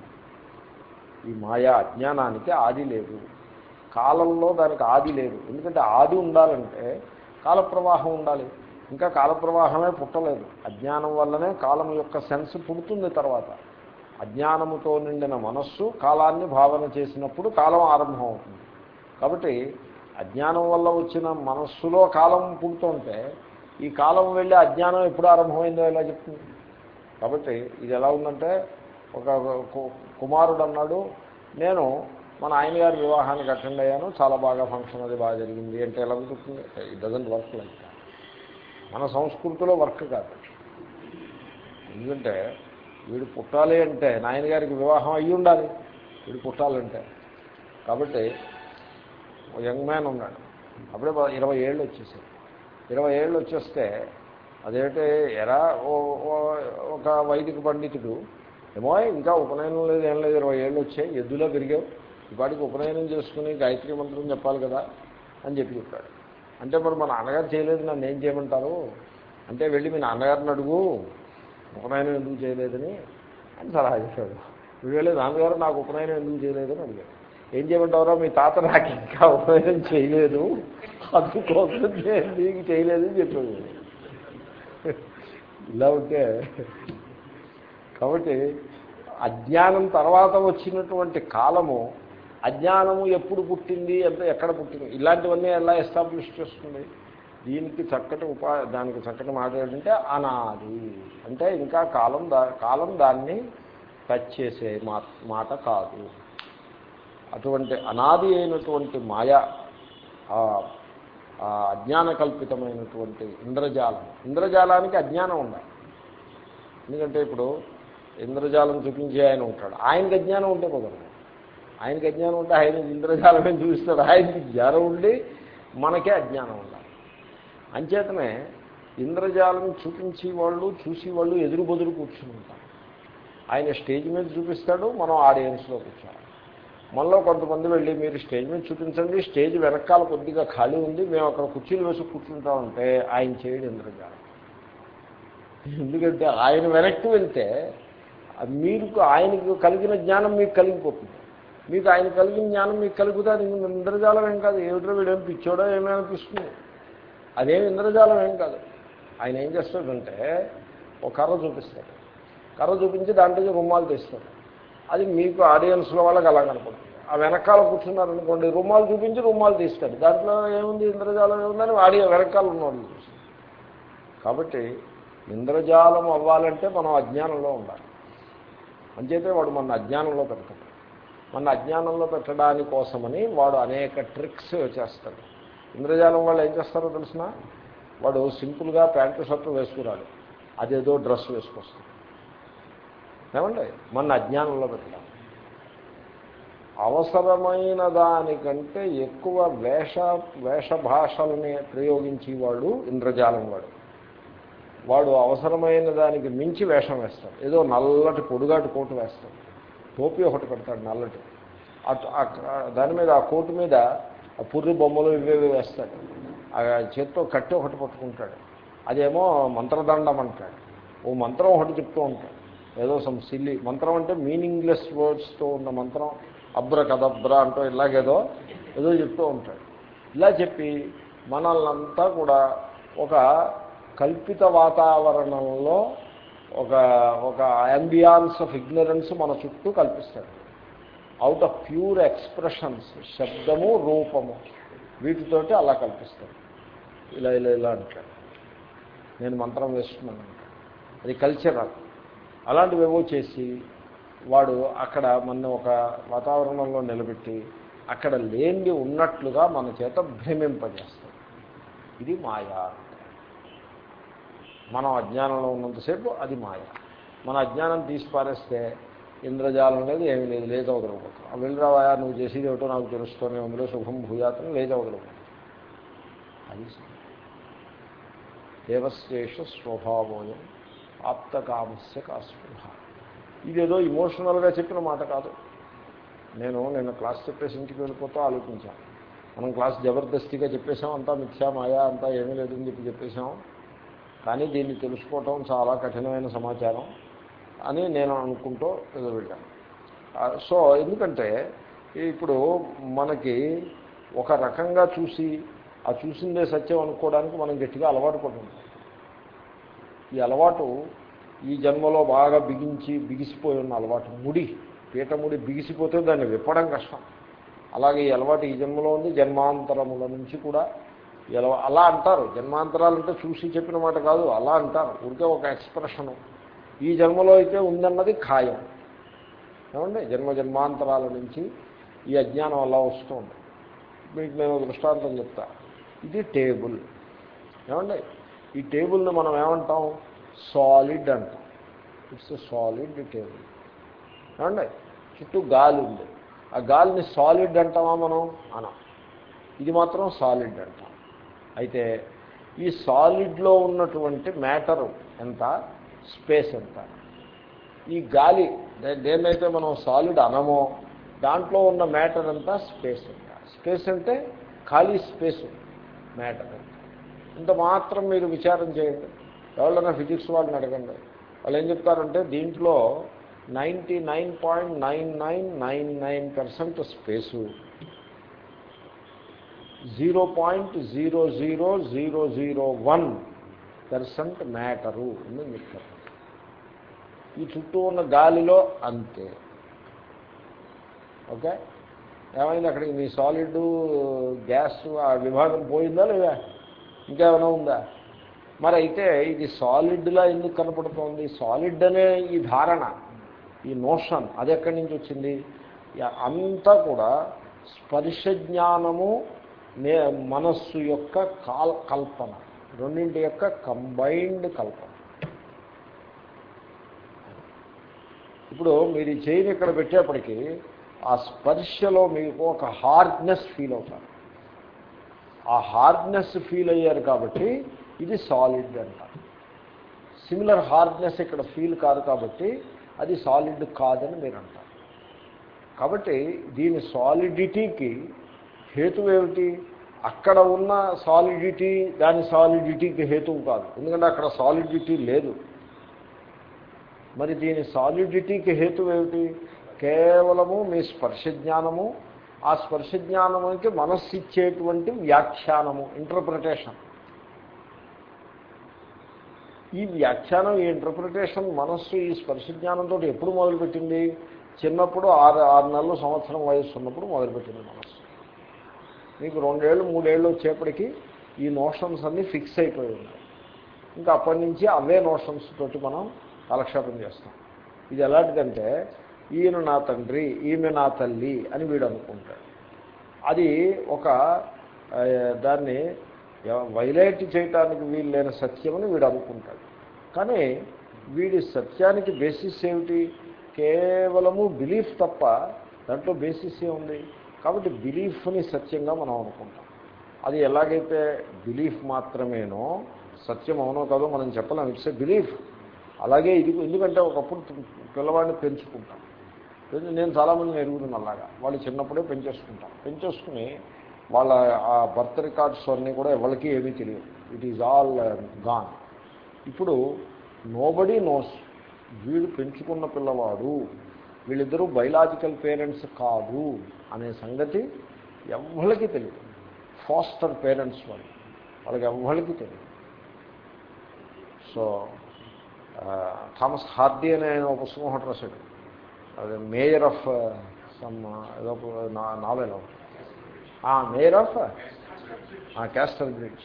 ఈ మాయా అజ్ఞానానికి ఆది లేదు. కాలంలో దానికి ఆది లేదు. ఎందుకంటే ఆది ఉండాలంటే కాల ప్రవాహం ఉండాలి. ఇంకా కాల ప్రవాహమే పుట్టలేదు. అజ్ఞానం వల్లనే కాలం యొక్క సెన్స్ పుడుతుంది తర్వాత. అజ్ఞానముతో నిండిన మనస్సు కాలాన్ని భావన చేసినప్పుడు కాలం ఆరంభం అవుతుంది కాబట్టి అజ్ఞానం వల్ల వచ్చిన మనస్సులో కాలం పుడుతుంటే ఈ కాలం వెళ్ళి అజ్ఞానం ఎప్పుడు ఆరంభమైందో ఎలా చెప్తుంది? కాబట్టి ఇది ఎలా ఉందంటే ఒక కుమారుడు అన్నాడు నేను మన ఆయన గారి వివాహానికి అటెండ్ అయ్యాను చాలా బాగా ఫంక్షన్ అది బాగా జరిగింది అంటే ఎలా కుదురుతుంది ఇట్ డజంట్ వర్క్ లైక్ మన సంస్కృతిలో వర్క్ కాదు. ఎందుకంటే వీడు పుట్టాలి అంటే నాయనగారికి వివాహం అయ్యి ఉండాలి. వీడు పుట్టాలంటే కాబట్టి యంగ్ మ్యాన్ ఉన్నాడు. అప్పుడే ఇరవై ఏళ్ళు వచ్చేసాయి. ఇరవై ఏళ్ళు వచ్చేస్తే అదేంటే ఎరా ఒక వైదిక పండితుడు ఏమో ఇంకా ఉపనయనం లేదు ఏం లేదు ఇరవై ఏళ్ళు వచ్చాయి ఎద్దులో పెరిగావు. ఇప్పటికి ఉపనయనం చేసుకుని గాయత్రి మంత్రం చెప్పాలి కదా అని చెప్పి చెప్పాడు. అంటే మరి మా నాన్నగారు చేయలేదు నన్ను ఏం చేయమంటారు? అంటే వెళ్ళి మీ నాన్నగారిని అడుగు. ఉపనయనం ఎందుకు చేయలేదని అని సలహా చేశాడు. వీళ్ళు నాన్నగారు నాకు ఉపనయనం ఎందుకు చేయలేదని అడిగాడు. ఏం చేయమంటారో మీ తాత నాకు ఇంకా ఉపనయనం చేయలేదు. అందుకోసం నీకు చేయలేదని చెప్పాడు. ఇలా ఉంటే కాబట్టి అజ్ఞానం తర్వాత వచ్చినటువంటి కాలము అజ్ఞానము ఎప్పుడు పుట్టింది అంటే ఎక్కడ పుట్టింది ఇలాంటివన్నీ ఎలా ఎస్టాబ్లిష్ చేస్తుంది దీనికి చక్కటి ఉపా దానికి చక్కటి మాట ఏంటంటే అనాది. అంటే ఇంకా కాలం దా కాలం దాన్ని టచ్ చేసే మాట కాదు. అటువంటి అనాది అయినటువంటి మాయ అజ్ఞాన కల్పితమైనటువంటి ఇంద్రజాలం. ఇంద్రజాలానికి అజ్ఞానం ఉండాలి. ఎందుకంటే ఇప్పుడు ఇంద్రజాలం చూపించే ఆయన ఉంటాడు. ఆయనకి అజ్ఞానం ఉంటే కుదరదు. ఆయనకి అజ్ఞానం ఉంటే ఆయన ఇంద్రజాలమే చూపిస్తాడు. ఆయనకి జ్ఞానం ఉండి మనకే అజ్ఞానం ఉండాలి. అంచేతనే ఇంద్రజాలం చూపించి వాళ్ళు చూసి వాళ్ళు ఎదురు బదురు కూర్చుని ఉంటారు. ఆయన స్టేజ్ మీద చూపిస్తాడు మనం ఆడియన్స్లో కూర్చోవాలి. మనలో కొంతమంది వెళ్ళి మీరు స్టేజ్ మీద చూపించండి స్టేజ్ వెనకాల కొద్దిగా ఖాళీ ఉంది మేము అక్కడ కుర్చీలు వేసి కూర్చుంటామంటే ఆయన చేయడు ఇంద్రజాలం. ఎందుకంటే ఆయన వెనక్కి వెళ్తే మీరు ఆయనకు కలిగిన జ్ఞానం మీకు కలిగిపోతుంది. మీకు ఆయన కలిగిన జ్ఞానం మీకు కలిగితే అది ఇంద్రజాలం ఏం కాదు. ఏమిటో వీడేం పిచ్చోడో ఏమీ అనిపిస్తుంది? అదేం ఇంద్రజాలం ఏం కాదు. ఆయన ఏం చేస్తాడంటే ఒక కర్ర చూపిస్తాడు. కర్ర చూపించి దాంట్లో రుమాలు తీస్తాడు. అది మీకు ఆడియన్స్లో వాళ్ళకి అలా కనపడుతుంది. ఆ వెనకాల కూర్చున్నారనుకోండి రుమాలు చూపించి రుమాలు తీస్తాడు. దాంట్లో ఏముంది? ఇంద్రజాలం ఏముందని ఆడియో వెనకాల ఉన్నవాళ్ళు కాబట్టి ఇంద్రజాలం అవ్వాలంటే మనం అజ్ఞానంలో ఉండాలి. అంచేతే వాడు మన అజ్ఞానంలో పెడతాడు. మన అజ్ఞానంలో పెట్టడాని కోసమని వాడు అనేక ట్రిక్స్ చేస్తాడు. ఇంద్రజాలం వాళ్ళు ఏం చేస్తారో తెలిసిన? వాడు సింపుల్గా ప్యాంటు షర్టు వేసుకురాడు. అదేదో డ్రెస్ వేసుకొస్తాడు. ఏమండి? మన అజ్ఞానంలో పెట్టడం. అవసరమైన దానికంటే ఎక్కువ వేష వేషభాషల్ని ప్రయోగించేవాడు ఇంద్రజాలం వాడు. వాడు అవసరమైన దానికి మించి వేషం వేస్తాడు. ఏదో నల్లటి పొడుగాటి కోటు వేస్తాడు. టోపీ ఒకటి పెడతాడు నల్లటి. అటు దాని మీద ఆ కోటు మీద ఆ పుర్రి బొమ్మలు ఇవేవి వేస్తాడు. ఆ చేత్తో కట్టి ఒకటి పట్టుకుంటాడు. అదేమో మంత్రదండం అంటాడు. ఓ మంత్రం ఒకటి చెప్తూ ఉంటాడు. ఏదో సమ్ సిల్లి మంత్రం అంటే మీనింగ్లెస్ వర్డ్స్తో ఉన్న మంత్రం. అబ్ర కదబ్ర అంటూ ఇలాగేదో ఏదో చెప్తూ ఉంటాడు. ఇలా చెప్పి మనల్నంతా కూడా ఒక కల్పిత వాతావరణంలో ఒక ఒక అంబియాన్స్ ఆఫ్ ఇగ్నరెన్స్ మన చుట్టూ కల్పిస్తాడు. అవుట్ ఆఫ్ ప్యూర్ ఎక్స్ప్రెషన్స్ శబ్దము రూపము. వీటితోటి అలా కల్పిస్తాడు ఇలా ఇలా ఇలా అంటాడు నేను మంత్రం వేస్తున్నాను అది కల్చరల్ అలాంటివేవో చేసి వాడు అక్కడ మన ఒక వాతావరణంలో నిలబెట్టి అక్కడ లేని ఉన్నట్లుగా మన చేత భ్రమింపజేస్తాడు ఇది మాయా మనం అజ్ఞానంలో ఉన్నంతసేపు అది మాయ. మన అజ్ఞానం తీసి పారేస్తే ఇంద్రజాలం అనేది ఏమీ లేదు లేచి వదలకపోతాం ఆ వెళ్ళిరావాయా నువ్వు చేసేది ఏమిటో నాకు తెలుస్తూనే ఉందిలో శుభం భూయాత్రం లేచి వదలకపోతాం అది దేవశేష స్వభావోయం ఆప్తకామస్య కాస్పృహ. ఇదేదో ఇమోషనల్గా చెప్పిన మాట కాదు. నేను నిన్న క్లాస్ చెప్పేసి ఇంటికి వెళ్ళిపోతూ ఆలోచించాను మనం క్లాస్ జబర్దస్తిగా చెప్పేసాం అంతా మిథ్యా మాయా అంతా ఏమీ లేదని చెప్పి చెప్పేశాం. కానీ దీన్ని తెలుసుకోవటం చాలా కఠినమైన సమాచారం. అని నేను అనుకుంటూ ఏదో వెళ్ళాను సో ఎందుకంటే ఇప్పుడు మనకి ఒక రకంగా చూసి ఆ చూసిందే సత్యం అనుకోవడానికి మనం గట్టిగా అలవాటు పడుతుంది ఈ అలవాటు ఈ జన్మలో బాగా బిగించి బిగిసిపోయి ఉన్న అలవాటు ముడి పీట ముడి బిగిసిపోతే దాన్ని విప్పడం కష్టం. అలాగే ఈ అలవాటు ఈ జన్మలో ఉంది జన్మాంతరముల నుంచి కూడా అలా అంటారు. జన్మాంతరాలు అంటే చూసి చెప్పిన మాట కాదు అలా అంటారు. ఊరికే ఒక ఎక్స్ప్రెషను. ఈ జన్మలో అయితే ఉందన్నది ఖాయం. ఏమండి? జన్మ జన్మాంతరాల నుంచి ఈ అజ్ఞానం అలా వస్తుంది మీకు నేను దృష్టాంతం చెప్తా. ఇది టేబుల్. ఏమండి? ఈ టేబుల్ని మనం ఏమంటాం? సాలిడ్ అంటాం. It's solid table. ఏమండి? చుట్టూ గాలి ఉంది. ఆ గాలిని సాలిడ్ అంటామా మనం? అనం. ఇది మాత్రం సాలిడ్ అంటాం. అయితే ఈ సాలిడ్లో ఉన్నటువంటి మ్యాటరు ఎంత? స్పేస్ ఎంత ఈ గాలి దేన్నైతే మనం సాలిడ్ అనమో దాంట్లో ఉన్న మ్యాటర్ అంతా స్పేస్ ఎంత స్పేస్ అంటే ఖాళీ స్పేస్ మ్యాటర్ ఇంత మాత్రం మీరు విచారం చేయండి. ఎవరైనా ఫిజిక్స్ వాళ్ళని అడగండి. వాళ్ళు ఏం చెప్తారంటే దీంట్లో ninety nine point nine nine nine nine percent space. Zero point zero zero zero zero one percent matter. అని చెప్తారు? ఈ చుట్టూ ఉన్న గాలిలో అంతే. ఓకే? ఏమైంది అక్కడికి? మీ సాలిడ్ గ్యాస్ ఆ విభాగం పోయిందా లేదా? ఇంకేమైనా ఉందా? మరి అయితే ఇది సాలిడ్లా ఎందుకు కనపడుతోంది? సాలిడ్ అనే ఈ ధారణ ఈ నోషన్ అది ఎక్కడి నుంచి వచ్చింది? అంతా కూడా స్పర్శ జ్ఞానము నే మనస్సు యొక్క కాల్ కల్పన. రెండింటి యొక్క కంబైన్డ్ కల్పన. ఇప్పుడు మీరు ఈ చైన్ ఇక్కడ పెట్టేప్పటికీ ఆ స్పర్శలో మీకు ఒక హార్డ్నెస్ ఫీల్ అవుతారు. ఆ హార్డ్నెస్ ఫీల్ అయ్యారు కాబట్టి ఇది సాలిడ్ అంటారు. సిమిలర్ హార్డ్నెస్ ఇక్కడ ఫీల్ కాదు కాబట్టి అది సాలిడ్ కాదని మీరు అంటారు. కాబట్టి దీని సాలిడిటీకి హేతు ఏమిటి? అక్కడ ఉన్న సాలిడిటీ దాని సాలిడిటీకి హేతువు కాదు. ఎందుకంటే అక్కడ సాలిడిటీ లేదు. మరి దీని సాలిడిటీకి హేతు ఏమిటి? కేవలము మీ స్పర్శ జ్ఞానము ఆ స్పర్శ జ్ఞానముకి మనస్సు ఇచ్చేటువంటి వ్యాఖ్యానము ఇంటర్ప్రిటేషన్ ఈ వ్యాఖ్యానం ఈ ఇంటర్ప్రిటేషన్ మనస్సు ఈ స్పర్శ జ్ఞానంతో ఎప్పుడు మొదలుపెట్టింది? చిన్నప్పుడు ఆరు ఆరు నెలలు సంవత్సరం వయస్సు ఉన్నప్పుడు మొదలుపెట్టింది మనస్సు. మీకు రెండేళ్ళు మూడేళ్ళు వచ్చేప్పటికి ఈ నోషన్స్ అన్నీ ఫిక్స్ అయిపోయి ఉన్నాయి. ఇంకా అప్పటి నుంచి అవే నోషన్స్ తోటి మనం కాలక్షేపం చేస్తాం. ఇది ఎలాంటిదంటే ఈయన నా తండ్రి ఈమె నా తల్లి అని వీడు అనుకుంటాడు. అది ఒక దాన్ని వైలేట్ చేయటానికి వీలు లేని సత్యమని వీడు అనుకుంటాడు. కానీ వీడి సత్యానికి బేసిస్ ఏమిటి? కేవలము బిలీఫ్ తప్ప దాంట్లో బేసిస్ ఏముంది? కాబట్టి బిలీఫ్ని సత్యంగా మనం అనుకుంటాం. అది ఎలాగైతే బిలీఫ్ మాత్రమేనో సత్యం అవునో కాదో మనం చెప్పలేము ఇట్స్ ఏ బిలీఫ్ అలాగే ఇది ఎందుకంటే ఒకప్పుడు పిల్లవాడిని పెంచుకుంటాం. నేను చాలామంది ఎరుగుతున్నాను అలాగా. వాళ్ళు చిన్నప్పుడే పెంచేసుకుంటాం పెంచేసుకుని వాళ్ళ ఆ బర్త్ రికార్డ్స్ అన్నీ కూడా ఎవరికి ఏమీ తెలియదు. ఇట్ ఈజ్ ఆల్ గాన్ ఇప్పుడు నోబడీ నోస్ వీడు పెంచుకున్న పిల్లవాడు వీళ్ళిద్దరూ బయలాజికల్ పేరెంట్స్ కాదు అనే సంగతి ఎవ్వరికి తెలియదు. ఫాస్టర్ పేరెంట్స్ వాళ్ళు. వాళ్ళకి ఎవరికి తెలియదు. సో థామస్ హార్డీ అనే ఆయన ఒక పుస్తకం ఒకటి రాశాడు. అది మేయర్ ఆఫ్ సమ్ ఏదో novel mayor of Casterbridge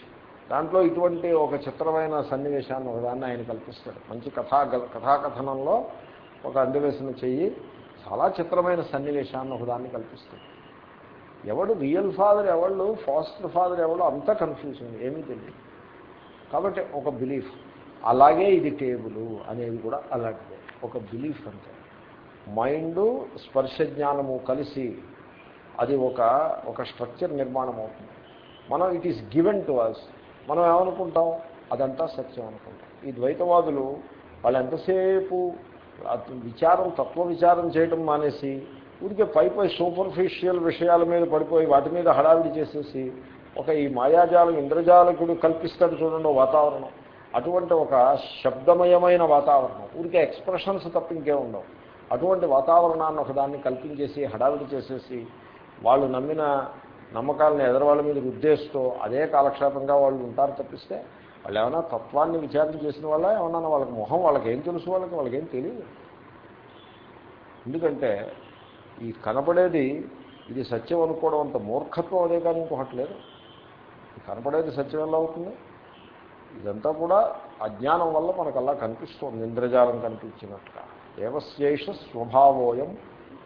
దాంట్లో ఇటువంటి ఒక చిత్రమైన సన్నివేశాన్ని ఒకదాన్ని ఆయన కల్పిస్తాడు. మంచి కథా కథాకథనంలో ఒక అందివేశన చెయ్యి చాలా చిత్రమైన సన్నివేశాన్ని ఒకదాన్ని కల్పిస్తాడు. ఎవడు రియల్ ఫాదర్ ఎవళ్ళు ఫాస్టర్ ఫాదర్ ఎవడు అంతా కన్ఫ్యూజన్ ఏమీ తెలియదు. కాబట్టి ఒక బిలీఫ్. అలాగే ఇది టేబుల్ అనేది కూడా అలాంటిదే ఒక బిలీఫ్ అంటే మైండ్ స్పర్శ జ్ఞానము కలిసి అది ఒక ఒక స్ట్రక్చర్ నిర్మాణం అవుతుంది. మనం it is given to us. మనం ఏమనుకుంటాం? అదంతా సత్యం అనుకుంటాం. ఈ ద్వైతవాదులు వాళ్ళు ఎంతసేపు విచారం తత్వ విచారం చేయడం మానేసి ఊరికే పై పై సూపర్ఫిషియల్ విషయాల మీద పడిపోయి వాటి మీద హడావిడి చేసేసి ఒక ఈ మాయాజాలం ఇంద్రజాలకుడు కల్పిస్తాడు చూడండి వాతావరణం. అటువంటి ఒక శబ్దమయమైన వాతావరణం. ఊరికే ఎక్స్ప్రెషన్స్ తప్ప ఇంకే ఉండవు. అటువంటి వాతావరణాన్ని ఒకదాన్ని కల్పించేసి హడావిడి చేసేసి వాళ్ళు నమ్మిన నమ్మకాలను ఎదరవాళ్ళ మీద రుద్దేస్తూ అదే కాలక్షేపంగా వాళ్ళు ఉంటారు తప్పిస్తే వాళ్ళు ఏమైనా తత్వాన్ని విచారణ చేసిన వల్ల ఏమన్నా వాళ్ళకి మొహం వాళ్ళకి ఏం తెలుసు వాళ్ళకి? వాళ్ళకేం తెలియదు. ఎందుకంటే ఈ కనపడేది ఇది సత్యం అనుకోవడం అంత మూర్ఖత్వం అదే కానీ ఇంకొకటి లేదు. కనపడేది సత్యం ఎలా అవుతుంది? ఇదంతా కూడా అజ్ఞానం వల్ల మనకు అలా కనిపిస్తుంది ఇంద్రజాలం కనిపించినట్టుగా. దేవశేష స్వభావోయం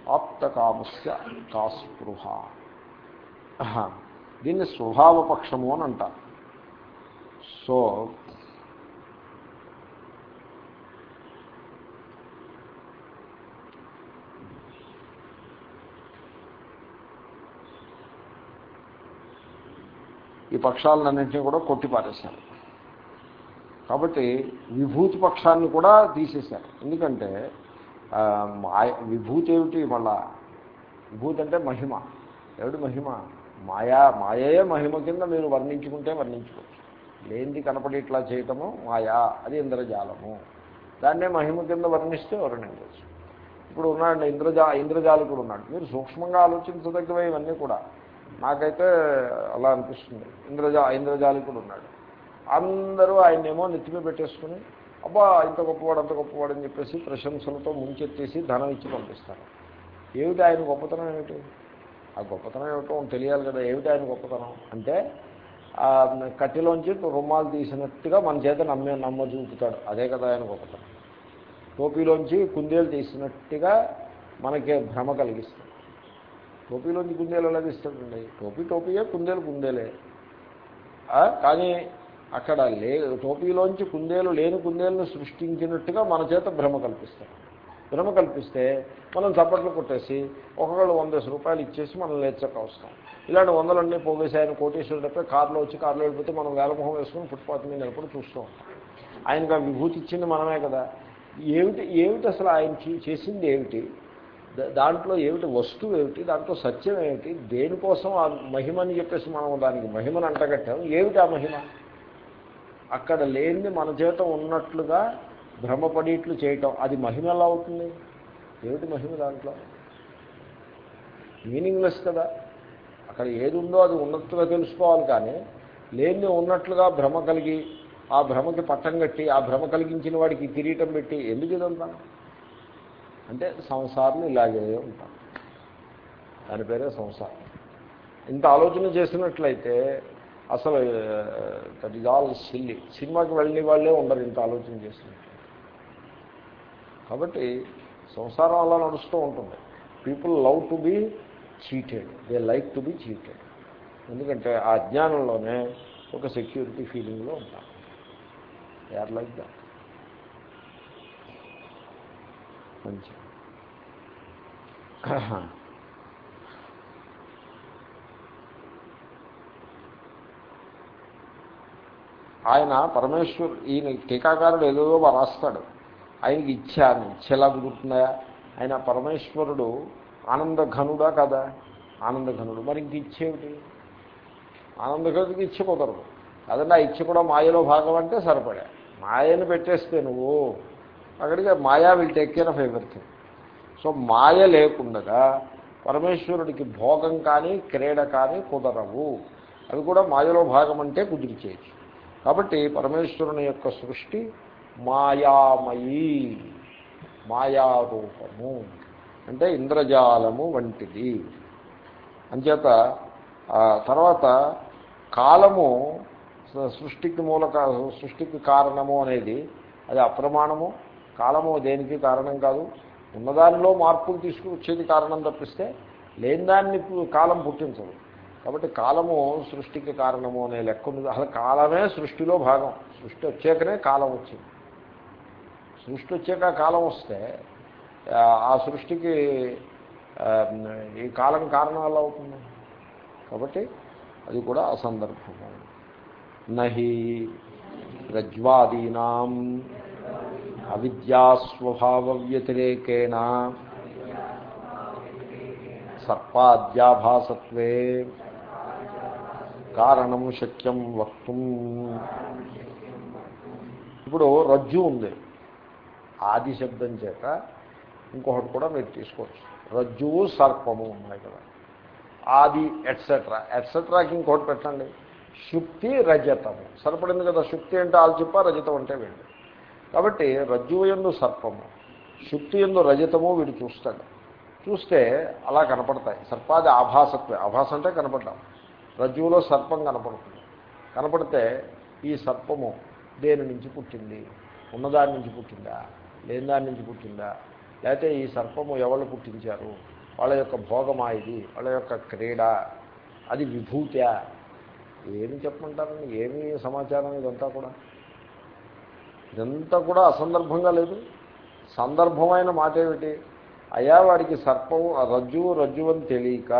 ఆప్తకామస్య కాస్పృహ. దీన్ని స్వభావపక్షము అని అంటారు. సో ఈ పక్షాలన్నింటినీ కూడా కొట్టిపారేశారు. కాబట్టి విభూతి పక్షాన్ని కూడా తీసేశారు. ఎందుకంటే విభూతి ఏమిటి? మళ్ళా విభూతి అంటే మహిమ. ఏమిటి మహిమ? మాయా మాయే మహిమ కింద మీరు వర్ణించుకుంటే వర్ణించుకోవచ్చు. లేనిది కనపడి ఇట్లా చేయటము మాయా అది ఇంద్రజాలము. దాన్నే మహిమ కింద వర్ణిస్తే వర్ణించవచ్చు. ఇప్పుడు ఉన్నాడు ఇంద్రజా ఇంద్రజాలికుడు ఉన్నాడు. మీరు సూక్ష్మంగా ఆలోచించదగ్గవే ఇవన్నీ కూడా. నాకైతే అలా అనిపిస్తుంది. ఇంద్రజా ఇంద్రజాలికుడు ఉన్నాడు. అందరూ ఆయన్నేమో నెత్తిమీ పెట్టేసుకుని అబ్బా ఇంత గొప్పవాడు అంత గొప్పవాడు అని చెప్పేసి ప్రశంసలతో ముంచెత్తేసి ధనం ఇచ్చి పంపిస్తారు. ఏమిటి ఆయన గొప్పతనం ఏమిటి? ఆ గొప్పతనం ఏమిటో తెలియాలి కదా ఏమిటి ఆయన గొప్పతనం? అంటే కట్టెలోంచి రుమాలు తీసినట్టుగా మన చేత నమ్మే నమ్మ చూపుతాడు. అదే కదా ఆయన గొప్పతనం. టోపీలోంచి కుందేలు తీసినట్టుగా మనకి భ్రమ కలిగిస్తుంది. టోపీలోంచి కుందేలు ఎలా తీస్తాడండి? టోపీ టోపీయే కుందేలు కుందేలే. కానీ అక్కడ లే టోపీలోంచి కుందేలు లేని కుందేలను సృష్టించినట్టుగా మన చేత భ్రమ కల్పిస్తారు. భ్రమ కల్పిస్తే మనం చప్పట్లు కొట్టేసి ఒకళ్ళు వంద రూపాయలు ఇచ్చేసి మనం లేచక వస్తాం. ఇలాంటి వందలన్నీ పోగేసి కోటేశ్వరుడు కోటేశ్వరుడిపై కారులో వచ్చి కారులో వెళ్ళిపోతే మనం వేలమొహం వేసుకుని ఫుట్పాత్ మీద నిలబడి చూస్తూ ఉంటాం. ఆయనకు ఆ విభూతి ఇచ్చింది మనమే కదా. ఏమిటి ఏమిటి అసలు ఆయన చేసింది ఏమిటి? దాంట్లో ఏమిటి వస్తువు ఏమిటి? దాంట్లో సత్యం ఏమిటి? దేనికోసం ఆ మహిమని చెప్పేసి మనం దానికి మహిమను అంటగట్టాం? ఏమిటి ఆ మహిమ? అక్కడ లేనిది మన చేత ఉన్నట్లుగా భ్రమపడేట్లు చేయటం. అది మహిమ ఎలా అవుతుంది? ఏమిటి మహిమ దాంట్లో? మీనింగ్లెస్ కదా. అక్కడ ఏది ఉందో అది ఉన్నట్టుగా తెలుసుకోవాలి కానీ లేనిది ఉన్నట్లుగా భ్రమ కలిగి ఆ భ్రమకి పట్టం కట్టి ఆ భ్రమ కలిగించిన వాడికి కిరీటం పెట్టి ఎందుకు ఇదంతా? అంటే సంసారం ఇలాగే ఉంటాం. దాని పేరే సంసారం. ఇంత ఆలోచన చేసినట్లయితే అసలు దట్ ఈజ్ ఆల్ సిల్లి సినిమాకి వెళ్ళిన వాళ్ళే ఉండరు ఇంత ఆలోచన చేసినట్టు. కాబట్టి సంసారం అలా నడుస్తూ ఉంటుంది. People love to be cheated they like to be cheated ఎందుకంటే ఆ అజ్ఞానంలోనే ఒక సెక్యూరిటీ ఫీలింగ్లో ఉంటారు దే ఆర్ లైక్ దాట్ మంచి ఆయన పరమేశ్వరు ఈయన టీకాకారుడు ఏదో రాస్తాడు. ఆయనకి ఇచ్చాను అని. కుదురుతున్నాయా ఆయన పరమేశ్వరుడు ఆనందఘనుడా కదా? ఆనందఘనుడు మరి ఇంక ఇచ్చేమిటి ఆనందఘనుడికి ఇచ్చ కుదరదు. అదంటే ఆ ఇచ్చ కూడా మాయలో భాగం అంటే సరిపడా. మాయను పెట్టేస్తే నువ్వు అక్కడికి maya will take care of everything. So మాయ లేకుండగా పరమేశ్వరుడికి భోగం కానీ క్రీడ కానీ కుదరవు. అవి కూడా మాయలో భాగం అంటే కుదిరిచేయచ్చు కాబట్టి పరమేశ్వరుని యొక్క సృష్టి మాయామయీ మాయారూపము అంటే ఇంద్రజాలము వంటిది. అంచేత తర్వాత కాలము సృష్టికి మూలక సృష్టికి కారణము అనేది అది అప్రమాణము. కాలము దేనికి కారణం కాదు. ఉన్నదానిలో మార్పులు తీసుకువచ్చేది కారణం తప్పిస్తే లేని దాన్ని పు- కాలం పుట్టించదు. కాబట్టి కాలము సృష్టికి కారణము అనే లెక్క ఉంది. అసలు కాలమే సృష్టిలో భాగం. సృష్టి వచ్చాకనే కాలం వచ్చింది. సృష్టి వచ్చాక కాలం వస్తే ఆ, సృష్టికి ఈ కాలం కారణం ఎలా అవుతుంది? కాబట్టి అది కూడా అసందర్భము. నహి ప్రజ్వాదీనాం అవిద్యాస్వభావ వ్యతిరేకేణ సర్పాద్యాభాసత్వే కారణం శక్యం వక్తం. ఇప్పుడు రజ్జు ఉంది. ఆది శబ్దం చేత ఇంకొకటి కూడా మీరు తీసుకోవచ్చు. రజ్జువు సర్పము ఉన్నాయి కదా. ఆది ఎట్సెట్రా ఎట్సెట్రాకి ఇంకొకటి పెట్టండి. శుక్తి రజతము. సరిపడింది కదా శుక్తి అంటే ఆల్చిప్ప రజతం అంటే వీడు. కాబట్టి రజ్జువు ఎందు సర్పము శుక్తి ఎందు రజతము వీడు చూస్తాడు. చూస్తే అలా కనపడతాయి. సర్పాది ఆభాసత్వే ఆభాస అంటే కనపడ్డాం. రజ్జువులో సర్పం కనపడుతుంది. కనపడితే ఈ సర్పము దేని నుంచి పుట్టింది? ఉన్నదాని నుంచి పుట్టిందా? లేని దాని నుంచి పుట్టిందా? లేకపోతే ఈ సర్పము ఎవరు పుట్టించారు? వాళ్ళ యొక్క భోగమా ఇది? వాళ్ళ యొక్క క్రీడ? అది విభూత్యా? ఏమి చెప్పమంటారండి? ఏమి సమాచారం ఇదంతా కూడా? ఇదంతా కూడా అసందర్భంగా లేదు. సందర్భమైన మాట ఏమిటి అయా వాడికి సర్పము రజ్జువు రజ్జువు తెలియక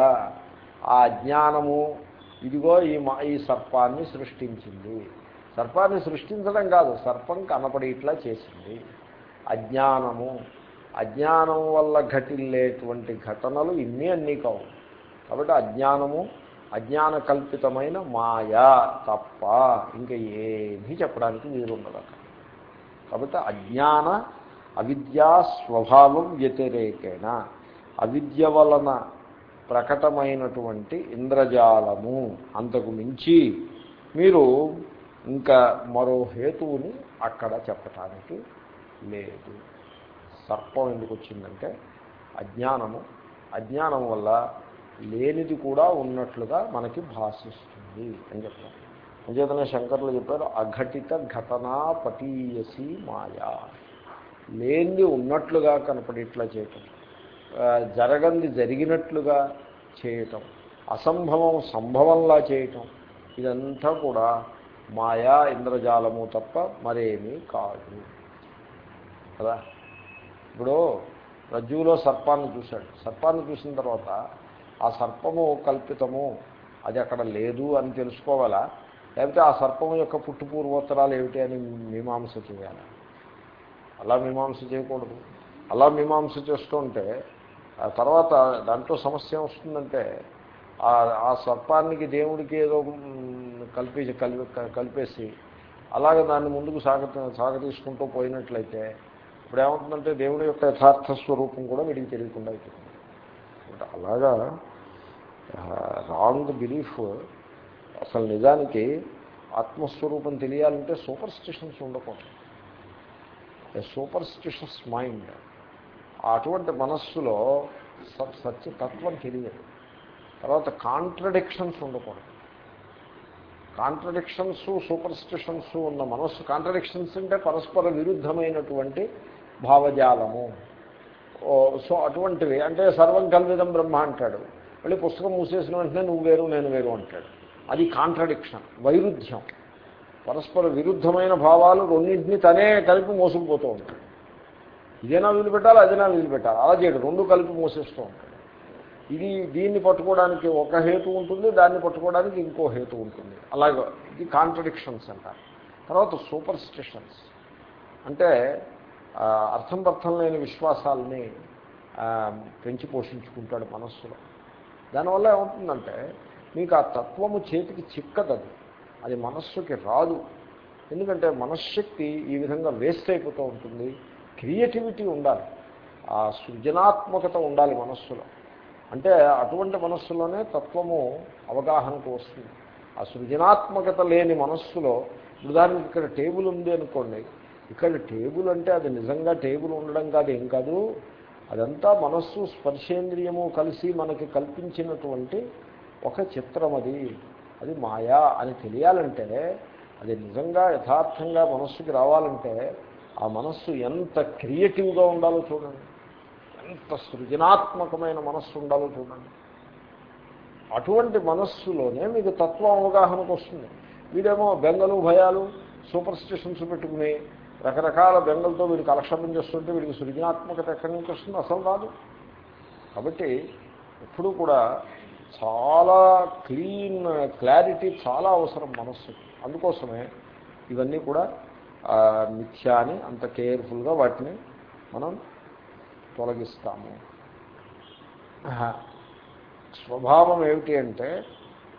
ఆ అజ్ఞానము ఇదిగో ఈ మా ఈ సర్పాన్ని సృష్టించింది. సర్పాన్ని సృష్టించడం కాదు సర్పం కనపడేట్లా చేసింది. అజ్ఞానము. అజ్ఞానం వల్ల ఘటిల్లేటువంటి ఘటనలు ఇన్ని అన్నీ కావు. కాబట్టి అజ్ఞానము అజ్ఞాన కల్పితమైన మాయా తప్ప ఇంకా ఏమీ చెప్పడానికి వీలుండదు అక్కడ కాబట్టి అజ్ఞాన అవిద్యా స్వభావం వ్యతిరేకేణ. అవిద్య వలన ప్రకటమైనటువంటి ఇంద్రజాలము. అంతకు మించి మీరు ఇంకా మరో హేతువుని అక్కడ చెప్పటానికి లేదు. సర్పం ఎందుకు వచ్చిందంటే అజ్ఞానము. అజ్ఞానం వల్ల లేనిది కూడా ఉన్నట్లుగా మనకి భాషిస్తుంది అని చెప్తాం అంచేతనే శంకర్లు చెప్పారు అఘటిత ఘటనా పటీయసి మాయా. లేనిది ఉన్నట్లుగా కనపడేట్లా చేయటం. జరగంది జరిగినట్లుగా చేయటం అసంభవం సంభవంలా చేయటం ఇదంతా కూడా మాయా ఇంద్రజాలము తప్ప మరేమీ కాదు. కదా? ఇప్పుడు రజ్జువులో సర్పాన్ని చూశాడు. సర్పాన్ని చూసిన తర్వాత ఆ సర్పము కల్పితము అది అక్కడ లేదు అని తెలుసుకోవాలా? లేకపోతే ఆ సర్పము యొక్క పుట్టు పూర్వోత్తరాలు ఏమిటి అని మీమాంస చేయాలి? అలా మీమాంస చేయకూడదు. అలా మీమాంస చేస్తుంటే తర్వాత దాంట్లో సమస్య వస్తుందంటే ఆ సర్పానికి దేవుడికి ఏదో మ్, కలిపి కలిపేసి అలాగే దాన్ని ముందుకు సాగ సాగతీసుకుంటూ పోయినట్లయితే ఇప్పుడు ఏమవుతుందంటే దేవుడి యొక్క యథార్థ స్వరూపం కూడా వీడికి తెలియకుండా అవుతుంది అలాగా రాంగ్ బిలీఫ్ అసలు నిజానికి ఆత్మస్వరూపం తెలియాలంటే సూపర్ స్టిషన్స్ ఉండకూడదు. సూపర్ స్టిషస్ మైండ్ అటువంటి మనస్సులో సత్య తత్వం తెలియదు. తర్వాత కాంట్రడిక్షన్స్ ఉండకూడదు. కాంట్రడిక్షన్స్ సూపర్ స్టిషన్స్ ఉన్న మనస్సు కాంట్రడిక్షన్స్ అంటే పరస్పర విరుద్ధమైనటువంటి భావజాలము. ఓ, సో అటువంటివి అంటే సర్వం కల్విదం బ్రహ్మ అంటాడు. మళ్ళీ పుస్తకం మూసేసిన వెంటనే నువ్వు వేరు నేను వేరు అంటాడు. అది కాంట్రడిక్షన్ వైరుధ్యం. పరస్పర విరుద్ధమైన భావాలు రెండింటినీ తనే కలిపి మోసుకుపోతూ ఉంటాడు. ఇదేనా వీలు పెట్టాలి అదేనా వీలు పెట్టాలి అలా చేయడు. రెండు కలిపి మోసేస్తూ ఉంటాడు. ఇది దీన్ని పట్టుకోవడానికి ఒక హేతు ఉంటుంది దాన్ని పట్టుకోవడానికి ఇంకో హేతు ఉంటుంది. అలాగే ఇది కాంట్రడిక్షన్స్ అంటారు. తర్వాత సూపర్ స్టిషన్స్ అంటే అర్థం అర్థం లేని విశ్వాసాలని పెంచి పోషించుకుంటాడు మనస్సులో. దానివల్ల ఏమవుతుందంటే మీకు ఆ తత్వము చేతికి చిక్కదది. అది మనస్సుకి రాదు. ఎందుకంటే మనశ్శక్తి ఈ విధంగా వేస్ట్ అయిపోతూ ఉంటుంది. క్రియేటివిటీ ఉండాలి. ఆ సృజనాత్మకత ఉండాలి మనస్సులో. అంటే అటువంటి మనస్సులోనే తత్వము అవగాహనకు వస్తుంది. ఆ సృజనాత్మకత లేని మనస్సులో ఉదాహరణకి ఇక్కడ టేబుల్ ఉంది అనుకోండి. ఇక్కడ టేబుల్ అంటే అది నిజంగా టేబుల్ ఉండడం కాదు ఏం కాదు. అదంతా మనస్సు స్పర్శేంద్రియము కలిసి మనకి కల్పించినటువంటి ఒక చిత్రం అది. అది మాయా అని తెలియాలంటే అది నిజంగా యథార్థంగా మనస్సుకి రావాలంటే ఆ మనస్సు ఎంత క్రియేటివ్గా ఉండాలో చూడండి. ఎంత సృజనాత్మకమైన మనస్సు ఉండాలో చూడండి. అటువంటి మనస్సులోనే మీకు తత్వ అవగాహనకు వస్తుంది. వీడేమో బెంగలు భయాలు సూపర్ స్టిషన్స్ పెట్టుకుని రకరకాల బెంగలతో వీడు కలక్షేపం చేస్తుంటే వీడికి సృజనాత్మకత ఎక్కడి నుంచి వస్తుంది అసలు రాదు. కాబట్టి ఎప్పుడూ కూడా చాలా క్లీన్ క్లారిటీ చాలా అవసరం మనస్సుకి. అందుకోసమే ఇవన్నీ కూడా మిథ్యా అని అంత కేర్ఫుల్గా వాటిని మనం తొలగిస్తాము. స్వభావం ఏమిటి అంటే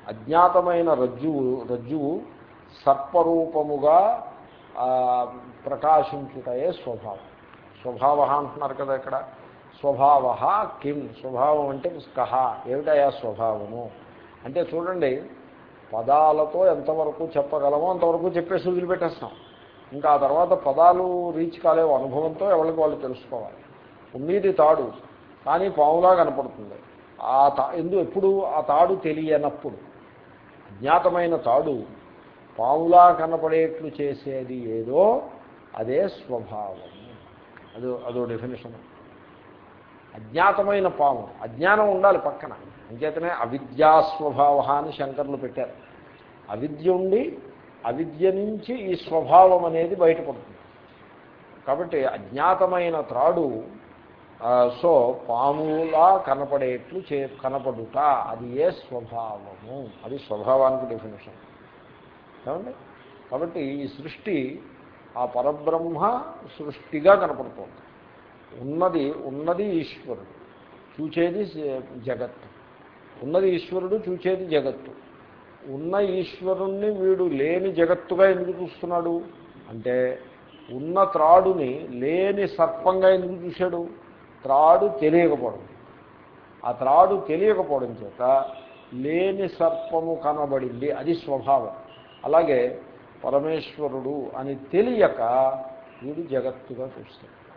అజ్ఞాతమైన రజ్జువు రజ్జువు సర్పరూపముగా ప్రకాశించుటయే స్వభావం. స్వభావ అంటున్నారు కదా ఇక్కడ. స్వభావ కిం స్వభావం అంటే కహ. ఏమిటయా స్వభావము? అంటే చూడండి పదాలతో ఎంతవరకు చెప్పగలమో అంతవరకు చెప్పేసి వదిలిపెట్టేస్తాం. ఇంకా ఆ తర్వాత పదాలు రీచ్ కాలేవు. అనుభవంతో ఎవరికి వాళ్ళు తెలుసుకోవాలి. ఉన్నీటి తాడు. కానీ పాములా కనపడుతుంది. ఆ తా ఎందు ఎప్పుడు ఆ తాడు తెలియనప్పుడు అజ్ఞాతమైన తాడు పాములా కనపడేట్లు చేసేది ఏదో అదే స్వభావం. అదో అదో డెఫినేషన్ అజ్ఞాతమైన పాము. అజ్ఞానం ఉండాలి పక్కన. అంచేతనే అవిద్యాస్వభావ అని శంకర్లు పెట్టారు. అవిద్య ఉండి అవిద్య నుంచి ఈ స్వభావం అనేది బయటపడుతుంది. కాబట్టి అజ్ఞాతమైన త్రాడు సో పాములా కనపడేట్లు చే కనపడుట అది ఏ స్వభావము? అది స్వభావానికి డెఫినేషన్ ఏమండి? కాబట్టి ఈ సృష్టి ఆ పరబ్రహ్మ సృష్టిగా కనపడుతోంది. ఉన్నది ఉన్నది ఈశ్వరుడు. చూచేది జగత్తు. ఉన్నది ఈశ్వరుడు చూచేది జగత్తు. ఉన్న ఈశ్వరుణ్ణి వీడు లేని జగత్తుగా ఎందుకు చూస్తున్నాడు? అంటే ఉన్న త్రాడుని లేని సర్పంగా ఎందుకు చూశాడు? త్రాడు తెలియకపోవడం. ఆ త్రాడు తెలియకపోవడం చేత లేని సర్పము కనబడింది. అది స్వభావం. అలాగే పరమేశ్వరుడు అని తెలియక వీడు జగత్తుగా చూస్తాడు.